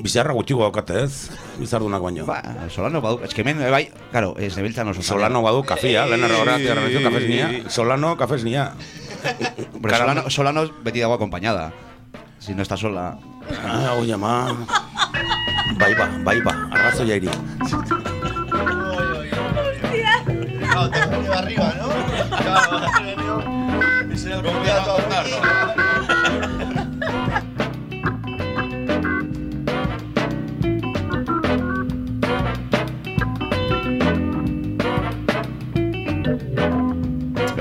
bizarra gutxigo daukate ez, bizardunak baino. Ba, Solano badu, que hemen, eh, bai, claro, ez nebeltzan oso Solano badu kafia, lehen errora tierra nezu kafesnia. Solano kafesnia. Solano, Solano beti dago acompañada. Si no está sola. Ah, oi ama. Bai ba, bai ba, arrazoia iri. Claro, te venido arriba, ¿no? Claro, soy el.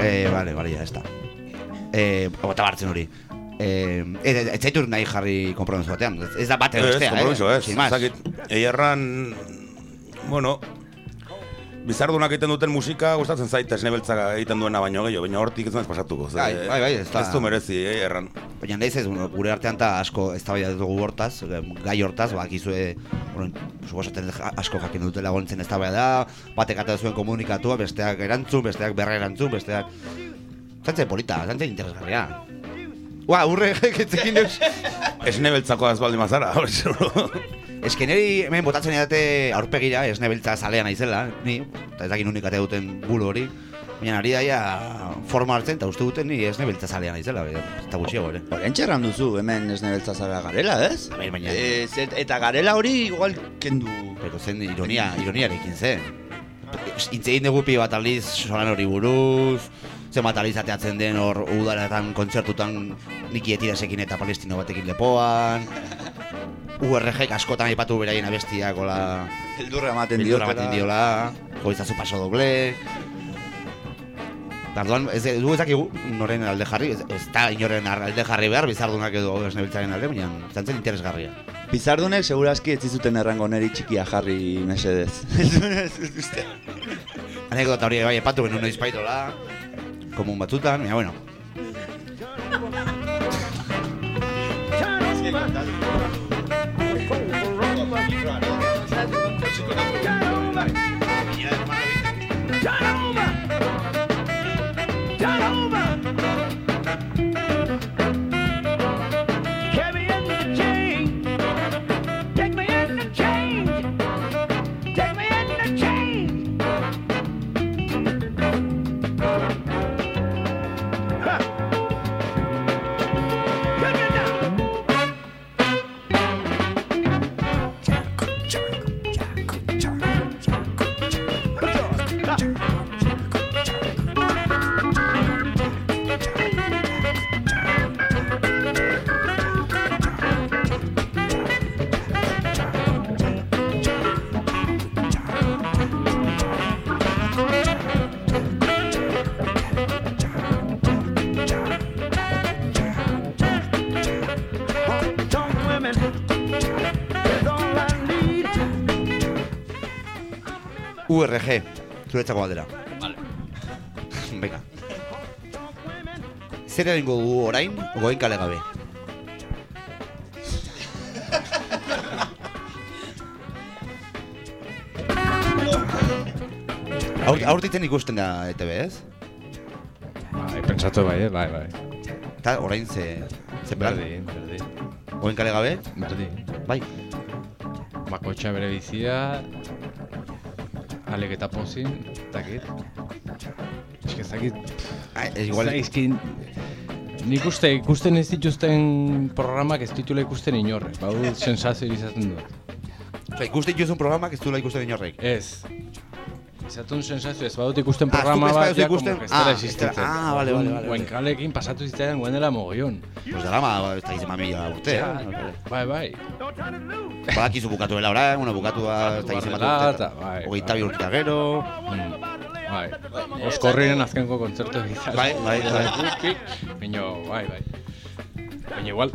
Eh, vale, vale, ya está. Eh, bota bartzen hori. Eh, ez, ez zaitut nahi jarri kompromiso batean. Ez, ez da bate Ez, kompromiso, eh? ez. Sin más. Zakit, eierran, bueno, bizardunak egiten duten musika gustatzen zait esnebeltzak egiten duena baino gehiago, baina hortik ez naiz pasatuko. ze- Bai, bai, bai, ez da- Ez du merezi, eh, erran. Baina naiz ez, bueno, gure artean ta asko eztabaida dugu hortaz, eh, gai hortaz, bakizue, bueno, suposatzen dut asko jakin dutela gontzen eztabaida, batek ata zuen komunikatua, besteak erantzun, besteak berra erantzun, besteak... Zantzen polita, zantzen interesgarria. Ua, urre, getzekin [LAUGHS] deus. Esne beltzako azbaldi mazara. [LAUGHS] Ez que niri hemen botatzen edate aurpegira, esne beltza zalean naizela, ni, eta ez dakin unik ate duten bulo hori. Baina ari daia forma hartzen, eta uste duten ni esne beltza zalean naizela, eta gutxiago ere. Horren txerran duzu, hemen esne beltza zara garela, ez? A ber, baina- Eh, zet- eta garela hori igual kendu... Pero zen ironia, ironiarekin zen. Intze egin dugu pilo bat aldiz solan hori buruz, zenbat aldiz ateatzen den hor udaretan kontzertutan Niki Etirasekin eta Palestino batekin lepoan. URG askotan aipatu beraien abestiak, hola, Beldurra ematen bildurra diotela. ematen diola, goizazu paso doble. Tarduan, ez du ezakigu noren alde jarri, ez, ez da inoren alde jarri behar, bizardunak edo esnebiltzaren alde, baina izan zen interesgarria. Bizardunek segurazki ez zizuten errango neri txikia jarri mesedez. [LAUGHS] Anekdota hori bai epatu genuen noiz baitola, komun batzutan, baina bueno. URG, zuretzako galdera. Vale. [LAUGHS] Venga. Zer egingo dugu orain, goen kale gabe? [LAUGHS] Aur, aurtitzen ikusten da ETV, ez? Bai, pentsatu bai, eh? bai, bai. Eta orain ze, ze plan? Berdin, berdin. Goen kale gabe? Berdin. Bai. Bakotxa bere bizia, alek eta pozin, dakit. Ez que zakit, Ah, ez igual, Zaizkin, nik uste ikusten ez dituzten programak ez ditula ikusten inorrek, bau [LAUGHS] sensazio izaten du. Osa, ikusten dituzun programak ez duela ikusten inorrek. Ez. Izatun sensazio ez badut ikusten Ah, programa ez bat, ja, ikusten? Ah, existitzen. ah, vale, vale, vale, vale. Goenkalekin pasatu zitzaidan guen dela mogollon. Pues dara ma, ez da izan mamila urte, eh? Bai, bai. Badakizu bukatu dela orain, bueno, bukatu da, ez da izan urte. bai, bai. bi urtea gero. Mm, Bai. Oskorrinen azkenko kontzertu egiten. Bai, bai, bai. Baina, bai, bai. Baina igual,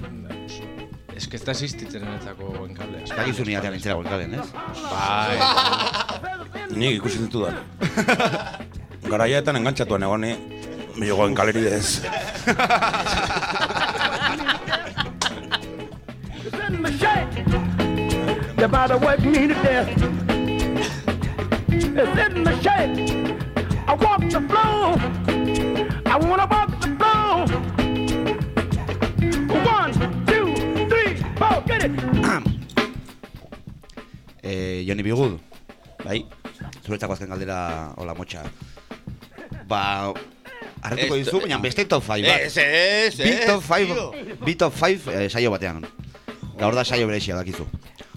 ez que ez da existitzen enetzako goenkalea. Badakizu ni atean nintzera goen kalen, ez? Bai. Nik ikusi ditu da. Garaietan engantzatuan egon ni, bilogoen kaleri ez. You're about to work me to death. It's in the shade. I walk the floor. I wanna walk Eh, Joni Bigud, Bai. zuretzako azken galdera, hola motxa. Ba, harretuko Ez, dizu, baina beste top 5 bat. Ez, ez, Bi ez, top 5, tío. bi top 5 eh, saio batean. Gaur da saio berexia dakizu.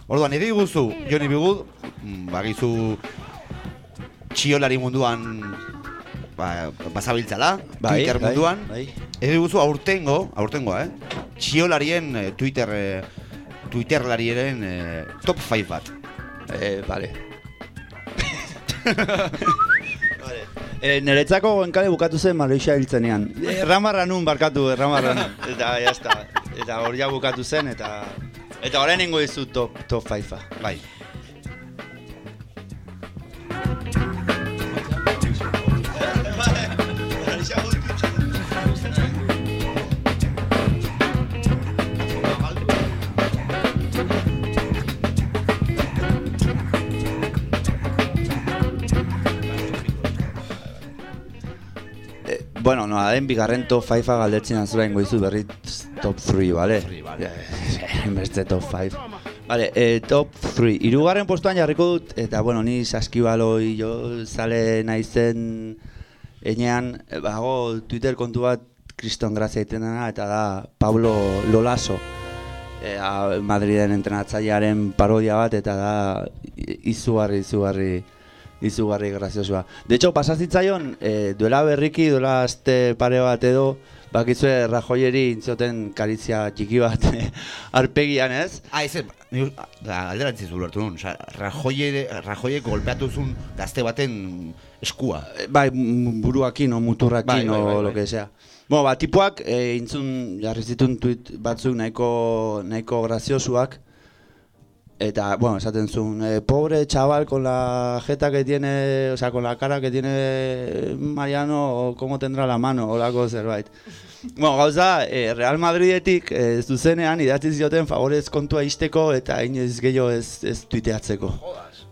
Orduan, nire guzu, Joni Bigud, mm, bagizu txiolari munduan ba, bazabiltzala, Twitter munduan. Bai. Ere guzu aurtengo, aurtengoa, eh? Txiolarien eh, Twitter eh, Twitterlariaren eh, top 5 bat. Eh, vale. vale. Eh, niretzako goenkale bukatu zen Malaysia hiltzenean. Erramarra nun barkatu, erramarra [LAUGHS] nun. Eta, jazta. Eta hor ja bukatu zen, eta... Eta orain ingo dizu top, top 5 Bai. Bueno, no, den bigarren top 5 galdetzen azura ingo dizu berriz top 3, vale? Three, vale. Beste top 5. [LAUGHS] Vale, eh, top 3. Hirugarren postuan jarriko dut, eta bueno, ni saskibaloi jo zale naizen enean, eh, bago Twitter kontu bat kriston grazia egiten dena, eta da Pablo Lolaso. E, a, Madriden entrenatzailearen parodia bat, eta da izugarri, izugarri, izugarri graziosua. De hecho, pasazitzaion, e, duela berriki, duela aste pare bat edo, bakizue Rajoyeri intzoten karizia txiki bat [LAUGHS] arpegian ez? Ah, ez, alderantziz ulertu nun. Rajoye, Rajoye golpeatu zuen gazte baten eskua. Eh, Bai, buruakin o muturrakin Bai, bai, o bai, lo bai. que sea. Bueno, ba, tipuak e, intzun jarri zituen tweet batzuk nahiko, nahiko graziosuak. Eta, bueno, esaten zuen, eh, pobre chaval con la jeta que tiene, o sea, con la cara que tiene Mariano, o cómo tendrá la mano, olako zerbait. Bueno, gauza, eh, Real Madridetik eh, zuzenean idatzi zioten favorez kontua isteko eta inoiz gehiago ez, ez tuiteatzeko.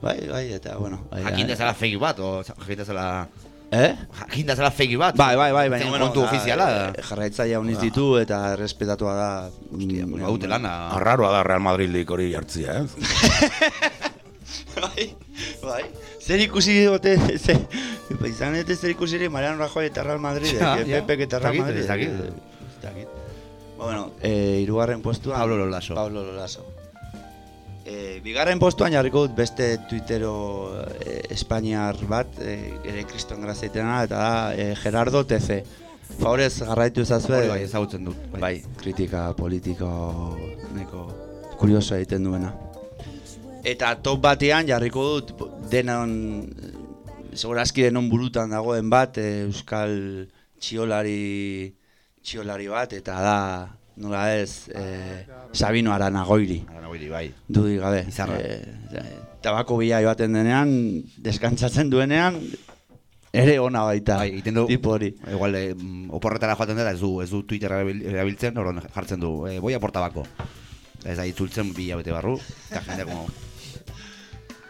Bai, bai, eta, bueno. Bai, Jakin bai. dezala fegi bat, o jakin dezala... Eh? Jakin dezala fegi bat. Bai, bai, bai, baina Zen bueno, kontu da, ofiziala. eh, jarraitzaile honiz ditu eta errespetatua da. Hostia, mm, baute lana. Arraroa da Real Madridik hori jartzia, eh? [LAUGHS] Bai, bai. Zer ikusi gote, ze, izan eta zer ikusi Mariano Rajoy eta Real Madrid, Ja, eh, ja. Pepe eta Real Ez Madrid. ez dakit. eh, ez dakit. Bueno, eh, irugarren postuan. Pablo Lolaso. Pablo Lolaso. Eh, bigarren postuan jarriko dut beste tuitero eh, espainiar bat, eh, ere kriston grazeitena, eta da eh, Gerardo TC. Favorez garraitu ezazue. Bai, ezagutzen dut. Bai, kritika politiko neko kurioso egiten duena. Eta top batean jarriko dut denon, segurazki denon burutan dagoen bat, eh, euskal txiolari, txiolari bat, eta da, nola ez, eh, Sabino Aranagoiri, Aranagoiri, bai. dudi gabe. Izarra. Eh, tabako bila joaten denean, deskantzatzen duenean, ere ona baita, Bai, egiten du. tipo hori. Igual, mm, oporretara joaten dela, ez du, ez du Twitter erabil- erabiltzen, orduan jartzen du, eh, boi aportabako. Ez da, itzultzen bi bete barru, eta jende como...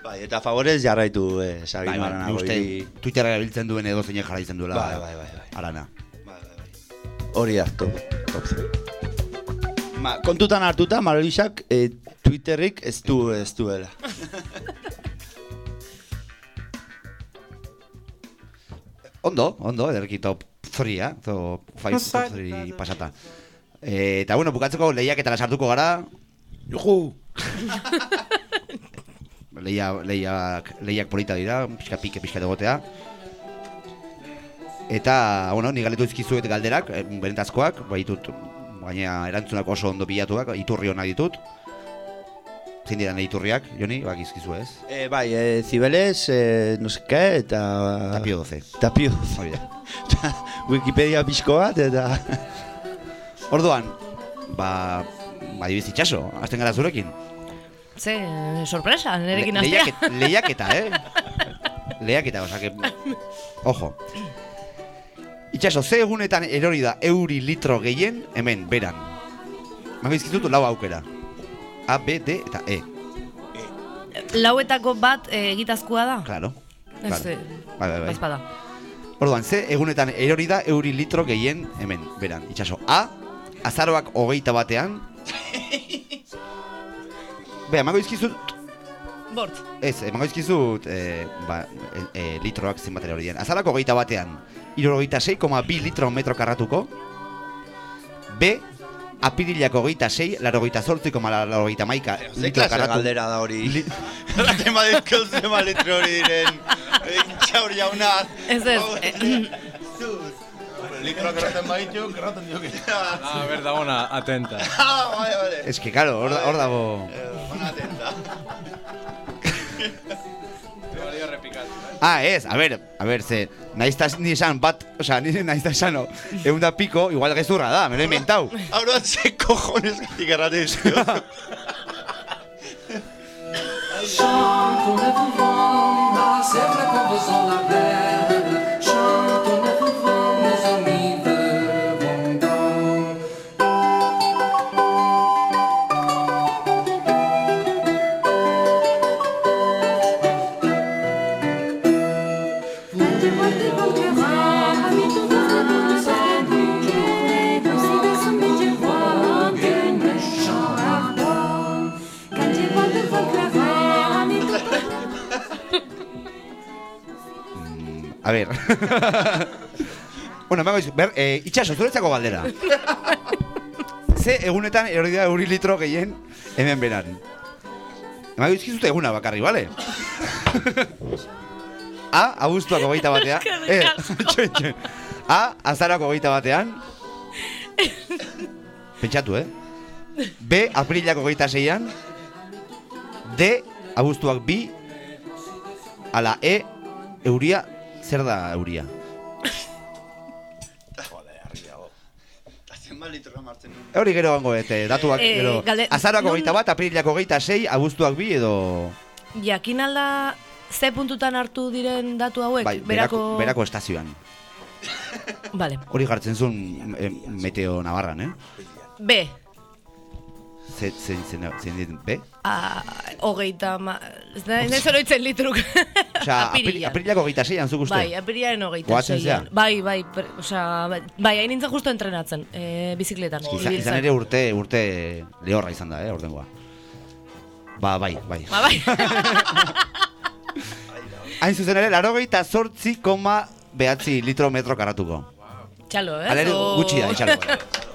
Bai, eta favorez jarraitu eh, Sabino Bai, bai, nik uste Aranagoiri. Twitter erabiltzen duen edo zeinek jarraitzen duela Bai, bai, bai, bai. arana. Bai, bai, bai. Hori da, top, top 3. Ma, kontutan hartuta, Marolisak eh, Twitterrik ez du, ez duela. [LAUGHS] Ondo, ondo, ederki top 3, top 5, top 3 pasata. E, eta bueno, bukatzeko lehiaketara sartuko gara. Juhu! Leia, [LAUGHS] leiak, leiak polita dira, pixka pike, pixka egotea. Eta, bueno, ni galetu izkizuet galderak, eh, benetazkoak, baitut, baina erantzunak oso ondo bilatuak, iturri honak ditut. Zein dira iturriak, Joni, bak izkizu ez? Eh, bai, eh, Cibeles, eh, no qué, eta... Tapio 12. Tapio. Hori da. [LAUGHS] Wikipedia pixko bat, eta... [LAUGHS] Orduan, ba, adibiz itxaso, hasten gara zurekin. Ze, sorpresa, nerekin Le- hastea. lehiaket- Lehiaketa, eh? [LAUGHS] Lehiaketa, oza, que... Ojo. Itxaso, ze egunetan erori da euri litro gehien, hemen, beran. Mango izkizut lau aukera. A, B, D eta E. Lauetako bat eh, egitazkoa da? Claro. Ez, claro. eh, Bai, bai, bai. Orduan, ze egunetan erori da euri litro gehien, hemen, beran. Itxaso, A, azaroak hogeita batean. [LAUGHS] Bea, mango izkizut Bort. Ez, emango izkizut, e, ba, e, e, litroak zenbat ere hori dian. Azalako hogeita batean, irurogeita 6,2 litro metro karratuko. B, apirilako hogeita 6, larogeita zortziko larogeita maika Ze litro klase karratu. galdera da hori. Li- Erraten badizko zema litro hori diren. Intxaur jauna. Ez ez, eh, baitu, erraten dioke. Ah, [LAUGHS] ber dagona, atenta. [LAUGHS] Ah, vale, vale. Ez que, karo, hor, da- hor dago... Eh, Ona atenta. [LAUGHS] Balio repikatu. Ah, ez, a ver, a ver, ze, naiztaz ni esan bat, osea, ni naiztaz esano, egun da piko, igual gezurra da, me lo he inventado. [LAUGHS] Ahora, ze cojones gatik dizkio. Chante on est vent, c'est vrai qu'on vous en la plaine. A ber. [LAUGHS] bueno, emango ber, eh, itxaso, zuretzako galdera. Ze egunetan erori da euri litro gehien hemen beran. Emango dizkizute eguna bakarri, bale? [LAUGHS] A, abuztuak hogeita batean. [LAUGHS] Eh, txoin, txoin. A, azarako hogeita batean. Pentsatu, eh? B, aprilako hogeita zeian. D, abuztuak bi. Ala, E, euria, zer da euria? Zenbat litro martzen duen. Hori gero gango, eta datuak, Eh, gero, galde- azarako non- hogeita bat, aprilako hogeita sei, abuztuak bi, edo... Jakin alda ze puntutan hartu diren datu hauek? Bai, berako, berako estazioan. Vale. Hori gartzen zuen eh, meteo navarran, eh? B. Ze- Zein zen, zein dit, B? A, hogeita ma... Ez da, ez oroitzen litruk. [LAUGHS] Apirilean. aprilako hogeita zeian zuk uste? Bai, apiriaren hogeita zeian. Bai, bai, osea, bai, bai, hain nintzen justo entrenatzen, e, bizikletan. Izan, izan ere urte, urte lehorra izan da, eh, ordengoa. Ba, bai, bai. Ba, bai. [LAUGHS] Hain zuzen ere, laro gehieta sortzi koma behatzi litro metro karatuko. Txalo, eh? Alere O- gutxi da, itxalo. [LAUGHS]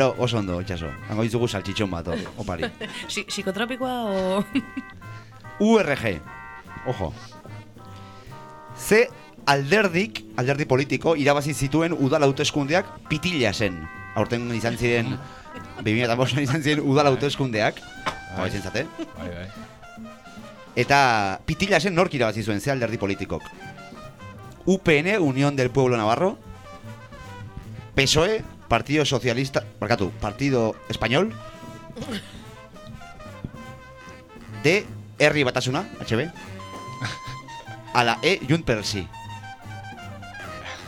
gero oso ondo, itxaso. Hango dizugu saltxitxon bat, opari. [LAUGHS] Si- Psikotropikoa o... [LAUGHS] URG. Ojo. Ze alderdik, alderdi politiko, irabazi zituen udal hauteskundeak pitila zen. Aurten izan ziren, [LAUGHS] 2008 izan ziren udal hauteskundeak. Hau izan zate. Bai, bai. Eta pitila zen nork irabazi zuen, ze alderdi politikok. UPN, Unión del Pueblo Navarro. PSOE, Partido Socialista, barkatu, Partido Español. D, Herri Batasuna, HB. A la E, Junt per sí.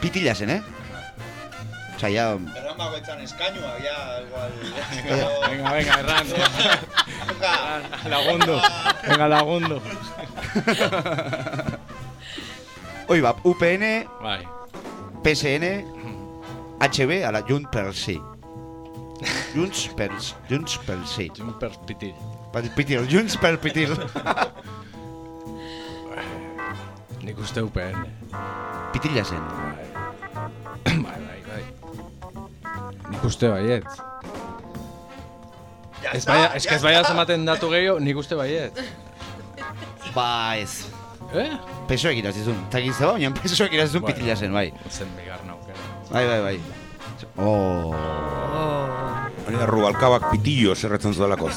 Pitila zen, eh? Osa, ya... Erran bagoetzan eskainua, ja, igual. Venga, venga, erran. Venga. lagundu. Venga, lagundu. Oi, ba, UPN, Bai. PSN, HB, a la Junt per sí. Junts per, Junts per sí. Jumper pitil. Per Pitil, Junts per Pitil. [LAUGHS] Nik uste UPN. Pitila zen. Bai, bai, bai. Nik uste baiet. Ez baia, ez que ez baia ematen datu gehiago, nik uste baiet. Ba, ez. Eh? Pesoek irazizun. Eta egin zeba, baina pesoek irazizun Bueno. pitila zen, bai. Zen. Bai, bai, bai. Oh. Hori da Rubalkabak pitillo zerretzen zuelako.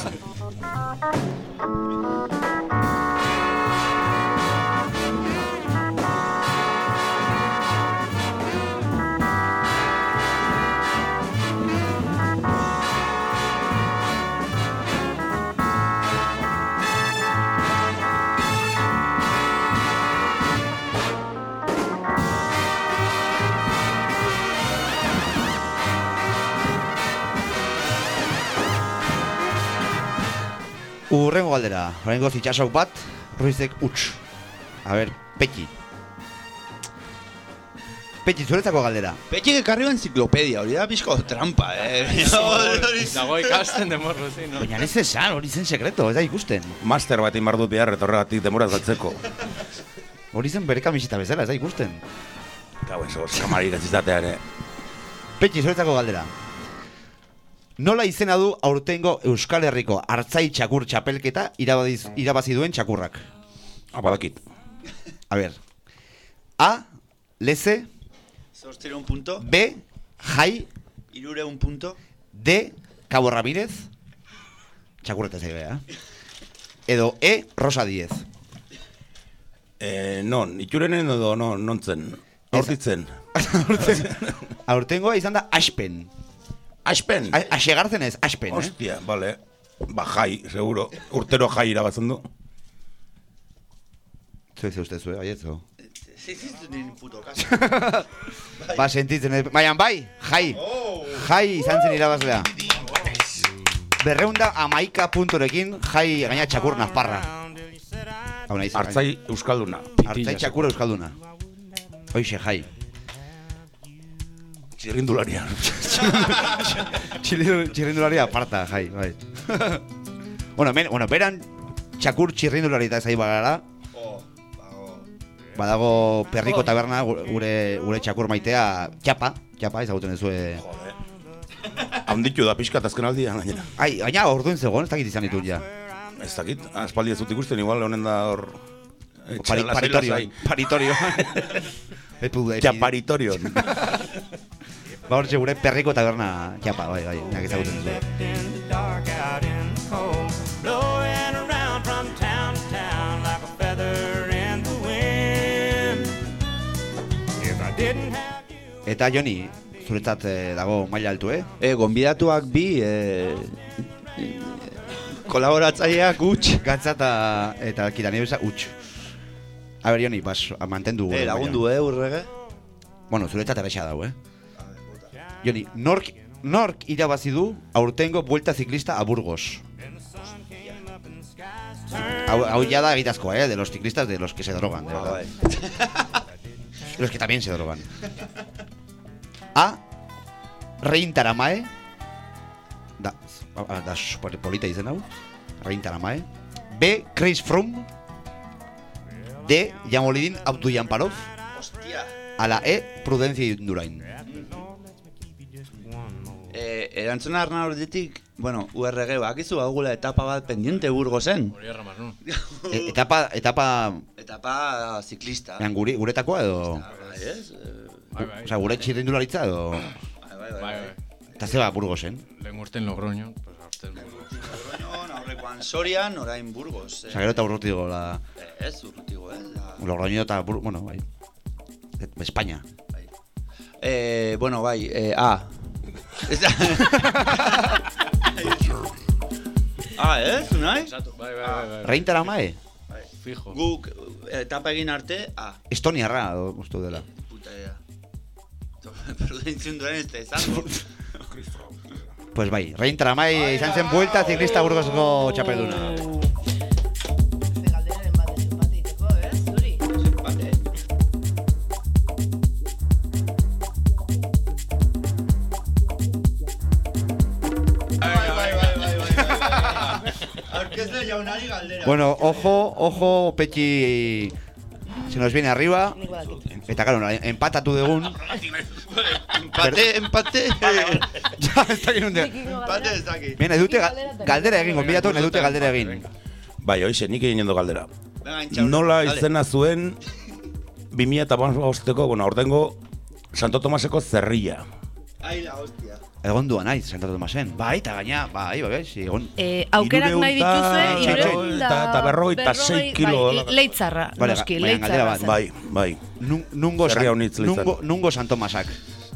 Urrengo galdera. Horrengo zitxasok bat, Ruizek utx. A ber, Peki. Peki, zuretzako galdera. Petxik ekarri enziklopedia, hori da pixko trampa, eh? Hori- Dago ikasten demorruzi, no? Baina ez esan, hori zen sekreto, ez da ikusten. Master bat imar dut behar, eta horregatik demoraz galtzeko. Hori zen bere kamisita bezala, ez da ikusten. Gau, eso, kamarik ez izatea ere. Peki, zuretzako galdera. Nola izena du aurtengo Euskal Herriko hartzai txakur txapelketa irabaziz, irabazi duen txakurrak? Abadakit. A ber. A. Leze. Zortzireun punto, B. Jai. irureun punto, D. Cabo Ramírez. Txakurreta zaigea, eh? Edo E. Rosa Diez. Eh, non, itxurenen edo non, nontzen. Hortitzen. [LAUGHS] Aurtengoa izan da Aspen. Aspen. A- Asegartzen ez, Aspen, eh? Hostia, vale. Ba, jai, seguro. Urtero jai irabatzen du. Zue ze uste zue, baietzo. Ez nire puto kaso. [LAUGHS] Ba, sentitzen, ez- baina bai, jai, jai izan zen irabazlea. Berreunda amaika puntorekin, jai gaina txakur nazparra. Artzai Euskalduna. Artzai txakura euskalduna. Hoixe, jai. Txirrindularia. [LAUGHS] Txirrindu- Txirrindularia aparta, jai, bai. [LAUGHS] bueno, men, bueno, beran txakur txirrindulari eta zai bagara, badago perriko taberna gu- gure gure txakur maitea txapa, txapa ezagutzen duzue. Handitu da pixka eta azken aldian gainera. Ai, gaina orduen zegoen, ez dakit izan ditu ja. Ez dakit, aspaldi ez dut ikusten, igual honen da hor... Pari, paritorio, paritorio. Txaparitorion. Ba hortxe gure perriko taberna txapa, bai, bai, jak ezagutzen you. Eta Joni, zuretzat eh, dago maila altu, eh? E, gonbidatuak bi, e, kolaboratzaileak huts. Gatza eta, eta kitanebeza utx. A ber, Joni, bas, mantendu. E, lagundu, eh, urrege? Bueno, zuretzat erresa dago, eh? Joni, nork, nork irabazi du aurtengo vuelta ciclista a Burgos? Hau, ya da egitazkoa, eh? De los ciclistas de los que se drogan, de Ah, verdad. Y [LAUGHS] los que también se drogan. A. Rein Taramae. Da, a- da polita izen hau. Rein Taramae. B. Chris Froome. D. Jamolidin Abduyanparov. Hostia. A la E. Prudencia Indurain. E, erantzuna arna ordetik, bueno, URG, bakizu agula etapa bat pendiente Burgosen. Hori erramaz, no? [LAUGHS] E, etapa, etapa, Etapa ziklista. ean guri, gureetakoa edo... Bai, ez? Eh, Bai, bai. Osea, gure txirrindularitza edo... Bai, bai, bai. Bai, bai. bai. Eta zeba Burgosen. Lehen urten Logroño, pues aurten Burgos. Logroñon, aurrekoan Sorian, orain Burgos. Eh. Osea, gero eta urrutigo la... Ez, urrutigo, eh? Da. Logroño eta Bur... Bueno, bai. España. Eh, bueno, bai, eh, A. Ez [LAUGHS] da... ah, ez, nahi? Exacto, bai, bai, bai, bai. Rein Taramae? Fijo. Guk etapa egin arte, A. Estoniarra, uste dela. Puta ea. [LAUGHS] Prudentzun duen ez da izango. Pues bai, Rein Taramae izan zen vuelta ziklista Burgosko txapelduna. Aurkezle jaunari galdera. Bueno, ojo, ojo, Petxi se nos viene arriba. Eta, claro, empatatu dugun. Empate, empate. ja, ez dakit nunde. Empate ez daki. Bien, ez dute ga- galdera egin, gonbidatu, ez dute galdera egin. Bai, hoize, nik egin jendo galdera. Nola izena zuen 2005ko, bueno, aurtengo Santo Tomaseko zerria. Ai, la hostia. Egon duan naiz, Santo Tomasen. Bai, eta gaina, bai, bai, bai, sí, egon. Eh, aukerak nahi dituzue, ta- hirureun da... eta- eta berrogeita sei berrogei- kilo Bai, leitzarra, Vale, noski, baina leitzarra. bat. Bai, bai. Nun- Nungo, San, nungo, nungo San Tomasak.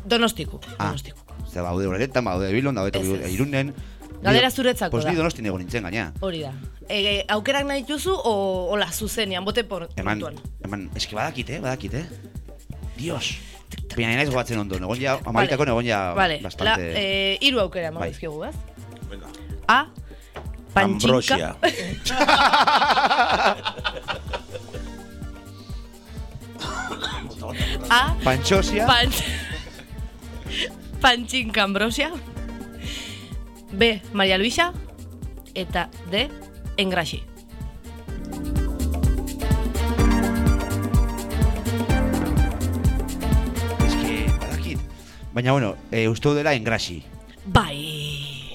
Donostiku, Ah. donostiku. Zer, baude horretan, baude bilon, ez. irunen. Galdera Ni- zuretzako Pues da. ni donostin egon nintzen gaina. Hori da. E, aukerak nahi dituzu, o, ola, zuzenean, bote por, Eman, puntuan. eman, eski badakit, eh, badakit, eh. Dios. Baina naiz gogatzen ondo, egon ja, amaritako egon ja Vale, la, bastante... eh, iru aukera eman Bai. dizkigu, ez? Venga. A. Pantxinka. Ambrosia. [LAUGHS] A. Panchosia. Pan... Pantxinka Ambrosia. B. Maria Luisa. Eta D. Engraxi. Baina, bueno, eh, uste dela engrasi. Bai.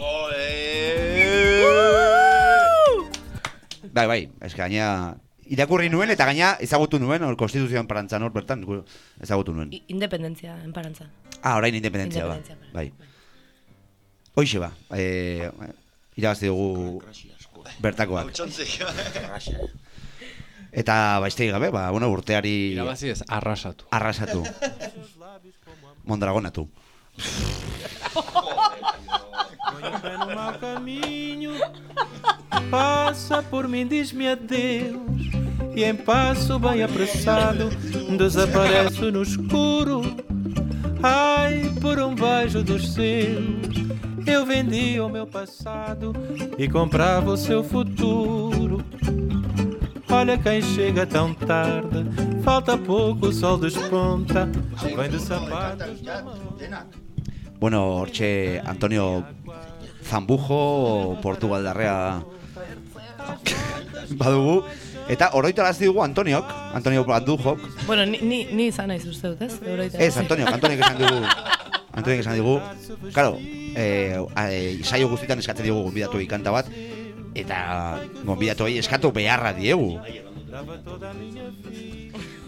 Bai, bai, eski gaina... Irakurri nuen eta gaina ezagutu nuen, hor konstituzioan parantzan hor bertan, gu- ezagutu nuen. I- Independentzia, enparantzan. Ah, orain independentzia ba. Independentzia, Bai. Hoixe ba, eh, irabazi dugu bertakoak. Eta baiztegi gabe, ba, bueno, urteari Irabazi ez, arrasatu. arrasatu. [LAUGHS] Mondragonatu. no mau caminho Passa por mim, diz-me adeus E em passo bem apressado Desaparece no escuro Ai, por um beijo dos seus Eu vendia o meu passado E comprava o seu futuro Olha quem chega tão tarde Falta pouco, o sol desponta Vem de sapatos Bueno, hortxe Antonio Zambujo Portugaldarrea [LAUGHS] badugu eta oroitarazi dugu Antoniok, Antonio Bandujok. Bueno, ni, ni, ni izan naiz uste dut, ez? Ez, Antonio, Antoniok esan dugu. Antoniok esan dugu. Claro, eh, eh, saio guztietan eskatzen digu gonbidatuei kanta bat eta gonbidatuei eskatu beharra diegu.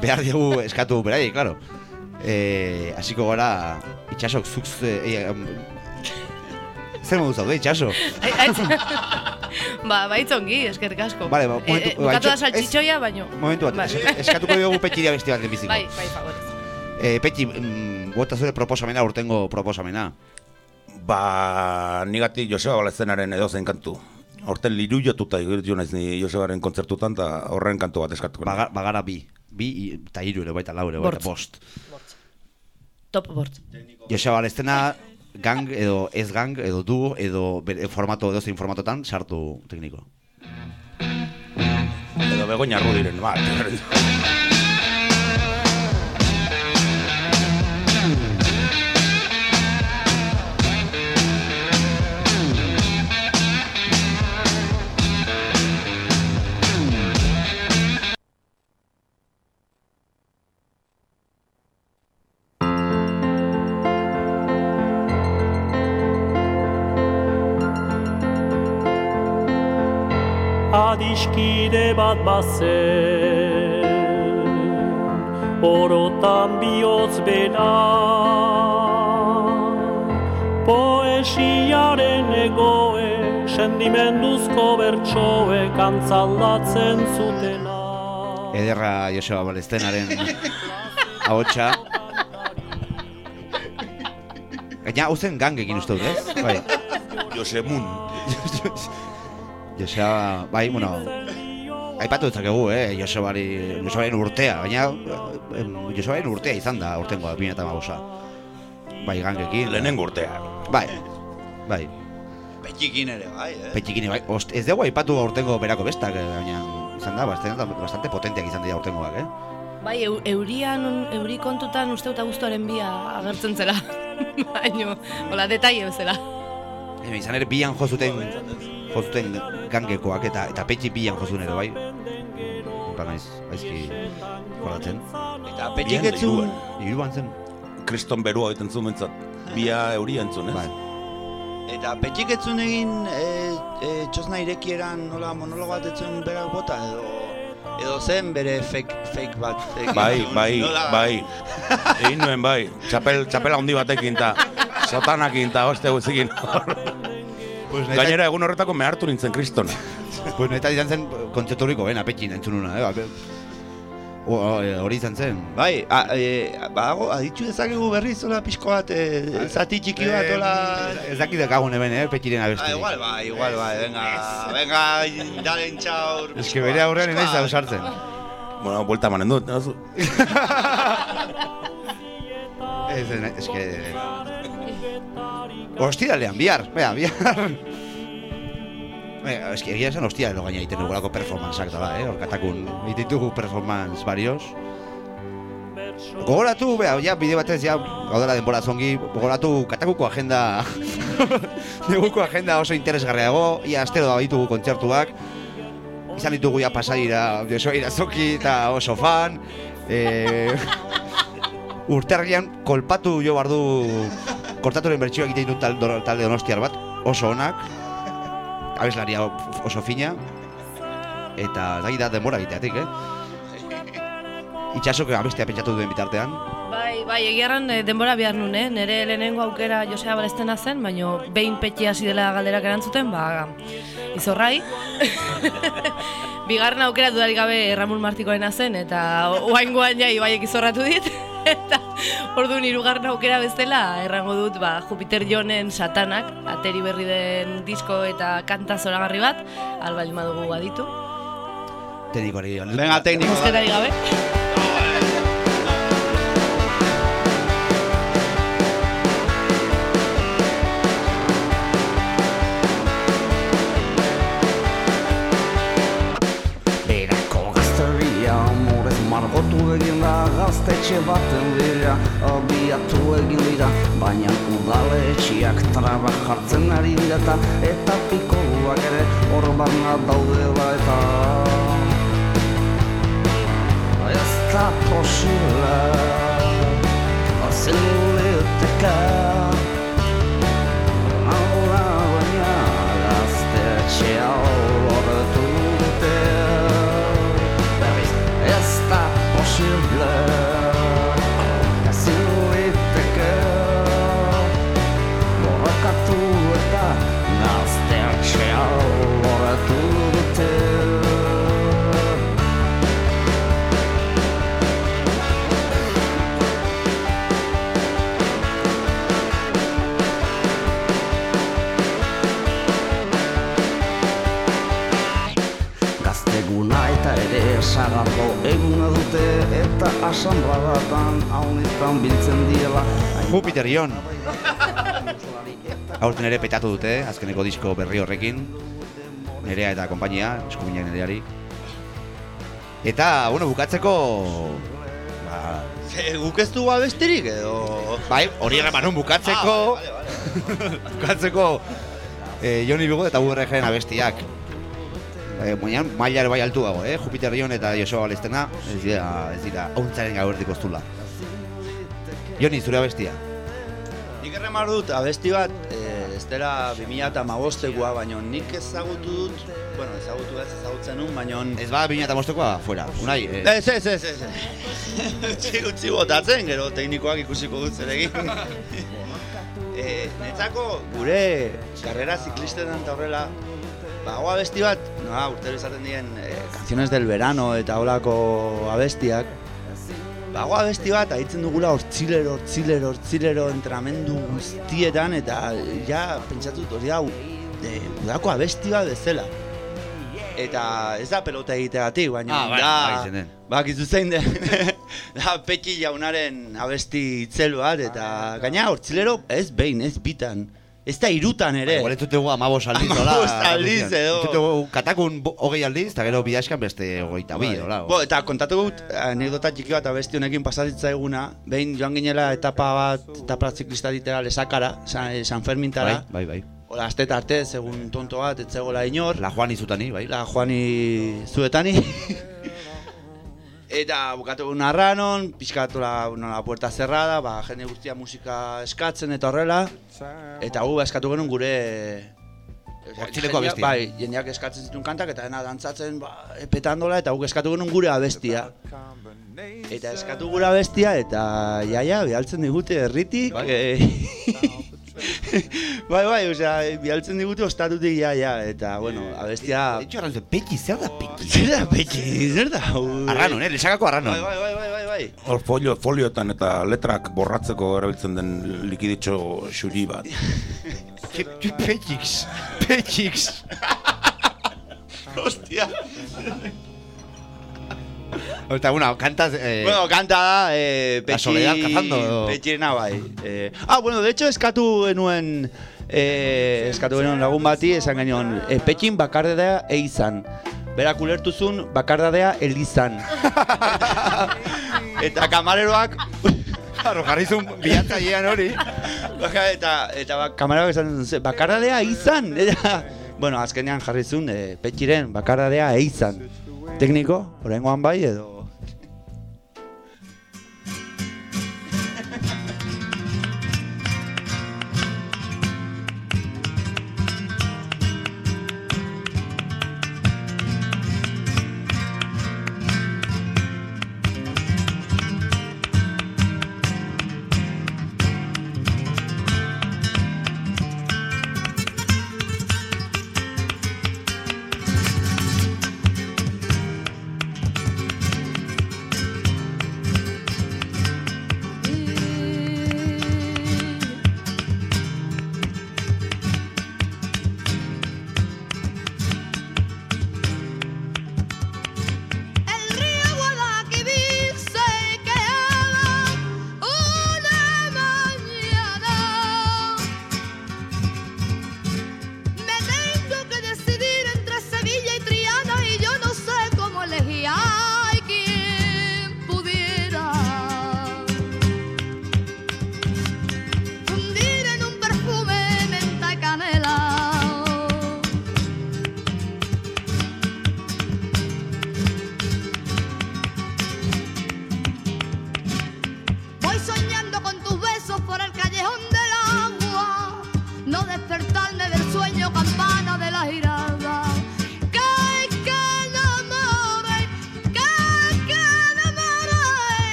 Behar diegu eskatu beraiei, claro. Eh, hasiko gara itxasok zuk eh, zer modu zaude itxaso? Ba, baitz ongi, eskerrik asko. Vale, ba, Eh, momentu- eh, bukatu da baitxo- saltxitxoia, baino. Momentu bat, Bai. es- eskatuko diogu petxiria beste bat lehenbiziko. Bai, bai, favorez. Eh, Petxi, mm, bota zure proposamena, urtengo proposamena. Ba, nigati Joseba Balezenaren edo zein kantu. Horten liru jotuta igurtu naiz ni Josebaren kontzertutan, eta horren kantu bat eskatuko. Baga, bagara bi. Bi eta hiru ere baita lau ere baita Bortz. bost. Top bort. Joseba Balestena gang edo ez gang edo du edo formato edo zein formatotan sartu tekniko. Edo begoña rudiren, ba. Adiskide bat bazen Orotan bihotz bera Poesiaren egoe Sendimenduzko bertsoe Kantzaldatzen zutena Ederra Joseba Balestenaren ahotsa. Gaina hau zen gang egin uste dut, ez? Bai. Josemun. [LAUGHS] Joseba, bai, bueno, aipatu ditzakegu, eh, Josebari, Josebaren urtea, baina em, Josebaren urtea izan da urtengoa, 2008a. Bai, gangekin. Lehenengo urtea. Bai, bai. Petxikin ere, bai, eh? Petxikini, bai. Ost, ez dugu aipatu aurtengo berako bestak, eh, baina izan da, bastante, bastante potenteak izan dira aurtengoak, eh? Bai, eu, eurian, euri kontutan uste dut abuztuaren bia agertzen zela. [LAUGHS] Baino, hola, detaile bezala. E, izan ere bian jozuten, jozuten gangekoak eta eta petxi bian jozun ere, bai? Ba naiz, aizki jordatzen. Eta petxik ez zuen. Iruan zen. Kriston berua egiten zuen bentsat. Bia euria entzun, ez? Bai. Eta petxik ez zuen egin e, e, txosna irekieran nola monologo bat ez zuen berak bota edo edo zen bere fake, fake bat egin Bai, bai, nola- bai. Egin nuen, bai. Txapel, txapela handi batekin, ta sotanakin, ta hoste guztikin. [LAUGHS] Pues neta- Gainera, egun horretako mehartu nintzen kriston. [LAUGHS] Pues neta izan zen kontzerturiko bena petxin entzununa, eh? O- o- e, Hori izan zen. Bai, a, e, badago, aditzu dezakegu berriz hola pixko bat, e, zati txiki bat, hola... Ez dakit dekagun hemen, eh, petxiren Ah, abesti. igual bai, igual bai, venga, venga, dalen txaur. Ez que bere aurrean inaiz da usartzen. Bueno, buelta manen dut. [LAUGHS] Ez, ez que... Ostiralean, bihar, bea, bihar. Ez que egia esan ostiralero gaina egiten dugulako performanceak dala, eh? Orkatakun egiten ditugu performance varios. Gogoratu, bea, ja, bide batez, ja, gaudela denbora zongi, gogoratu katakuko agenda, [LAUGHS] neguko agenda oso interesgarriago, ia astero da ditugu kontzertuak, izan ditugu ja pasaira, Josua Irazoki eta oso fan, eh, [LAUGHS] urterrian kolpatu jo bardu kortaturen bertsioa egiten dut tal- do- talde donostiar bat, oso onak, abeslaria oso fina, eta da da denbora egiteatik, eh? Itxasok abestea pentsatu duen bitartean. Bai, bai, egiarran eh, denbora behar nun, eh? Nere lehenengo aukera Josea Balestena zen, baino behin petxi hasi dela galderak erantzuten, ba, izorrai. [LAUGHS] Bigarren aukera dudarik gabe Ramon Martikoena zen, eta oaingoan ja ibaiek izorratu dit. Eta orduan hirugarren aukera bezala errango dut ba, Jupiter Jonen satanak, ateri berri den disko eta kanta zoragarri bat, albaldin badugu baditu. Teknikoari. Venga, tekniko. Mosquetari gabe. Egin da gaztetxe baten dira Abiatu egin dira, baina udaletxiak traba jartzen ari dira eta Eta pikoak ere hor barna daudela eta Ez da posible, azen liteke Aula baina gaztetxea Gazteguna eta ere sagardo eguna dute eta asanbladatan haunitan biltzen diela Jupiterion. Aurten ere petatu dute, azkeneko disko berri horrekin. Nerea eta konpainia, eskuminak nereari. Eta, bueno, bukatzeko... Ba, Ze, guk ez dugu abestirik edo... bai, hori erreman bukatzeko... [LAUGHS] bukatzeko... Eh, Joni Bigo eta URG-en abestiak. Eh, baina maila ere bai altuago, eh? Jupiterion eta Joseba Balestena, ez dira, ez dira, hauntzaren gauerdik oztula. Joni, zure abestia. Nik erremar dut abesti bat, eh, ez dela 2008koa, baina nik ezagutu dut, bueno, ezagutu ez ezagutzen nun, baina... Ez ba, 2008koa, fuera. Unai, eh, Ez, ez, ez, ez. [LAUGHS] utzi, utzi botatzen, gero teknikoak ikusiko dut zer egin. [LAUGHS] e, netzako gure karrera ziklistetan eta horrela, ba, hau abesti bat, noa, urtero izaten diren e, canciones del verano eta holako abestiak, ba, hau abesti bat, aitzen dugula hortzilero, hortzilero, hortzilero entramendu guztietan, eta ja, pentsatut hori hau, e, udako abesti bat bezala. Eta ez da pelota egiteagatik, baina Ah, bai, da, bai, bakizu zein den, [LAUGHS] da Petxi jaunaren abesti itzel bat, eta gaina hortzilero ez behin, ez bitan, ez da irutan ere. Ez dutegu amabos aldiz, hola. Hamabost aldiz edo. Ez dutegu katakun hogei aldiz, eta gero bidaskan beste hogeita bi, hola. Bo, eta kontatu gut, anekdota txiki bat abesti honekin pasatitza eguna, behin joan ginela etapa bat, etapa ziklista ditera lesakara, San, San Fermintara. Bai, bai, bai. Hola, azte arte, segun tonto bat, ez zegoela inor. La Juani zutani, bai. La Juani zuetani. [LAUGHS] Eta bukatu egun arranon, pixkatu la, bueno, la puerta cerrada, ba, jende guztia musika eskatzen eta horrela. Eta gu, eskatu genuen gure... Hortzileko abestia. Bai, jendeak eskatzen zituen kantak eta dena dantzatzen, ba, petandola, eta guk eskatu genuen gure abestia. Eta eskatu gure abestia, eta jaia, bialtzen digute erritik. Bai, [LAUGHS] [LAUGHS] bai, bai, osea, bialtzen digute ostatutik ja, ja, eta, bueno, abestia... De hecho, arranzu, petxi, zer da petxi? [LAUGHS] Zer da, petxi, zer da? Arranon, eh, lesakako arranon. Bai, bai, bai, bai, bai, bai. Hor folio, folioetan eta letrak borratzeko erabiltzen den likiditxo xuri bat. [LAUGHS] Petxix, petxix. Hostia. Eta, bueno, kantas... Eh, Bueno, kanta da, eh, La soledad cazando? Petxirena bai. Eh, ah, bueno, de hecho, eskatu genuen, eh, eskatu genuen lagun bati, esan genion, eh, petxin bakardadea eizan. Berak ulertuzun bakardadea elizan. [LAUGHS] eta kamareroak... Claro, jarrizun bilatzailean hori. Baka, eta, eta ba, kamareroak esan duen, "Ze, bakardadea izan. Eta, bueno, azkenean jarrizun, eh, petxiren bakardadea eizan. Tekniko, oraingoan bai, edo...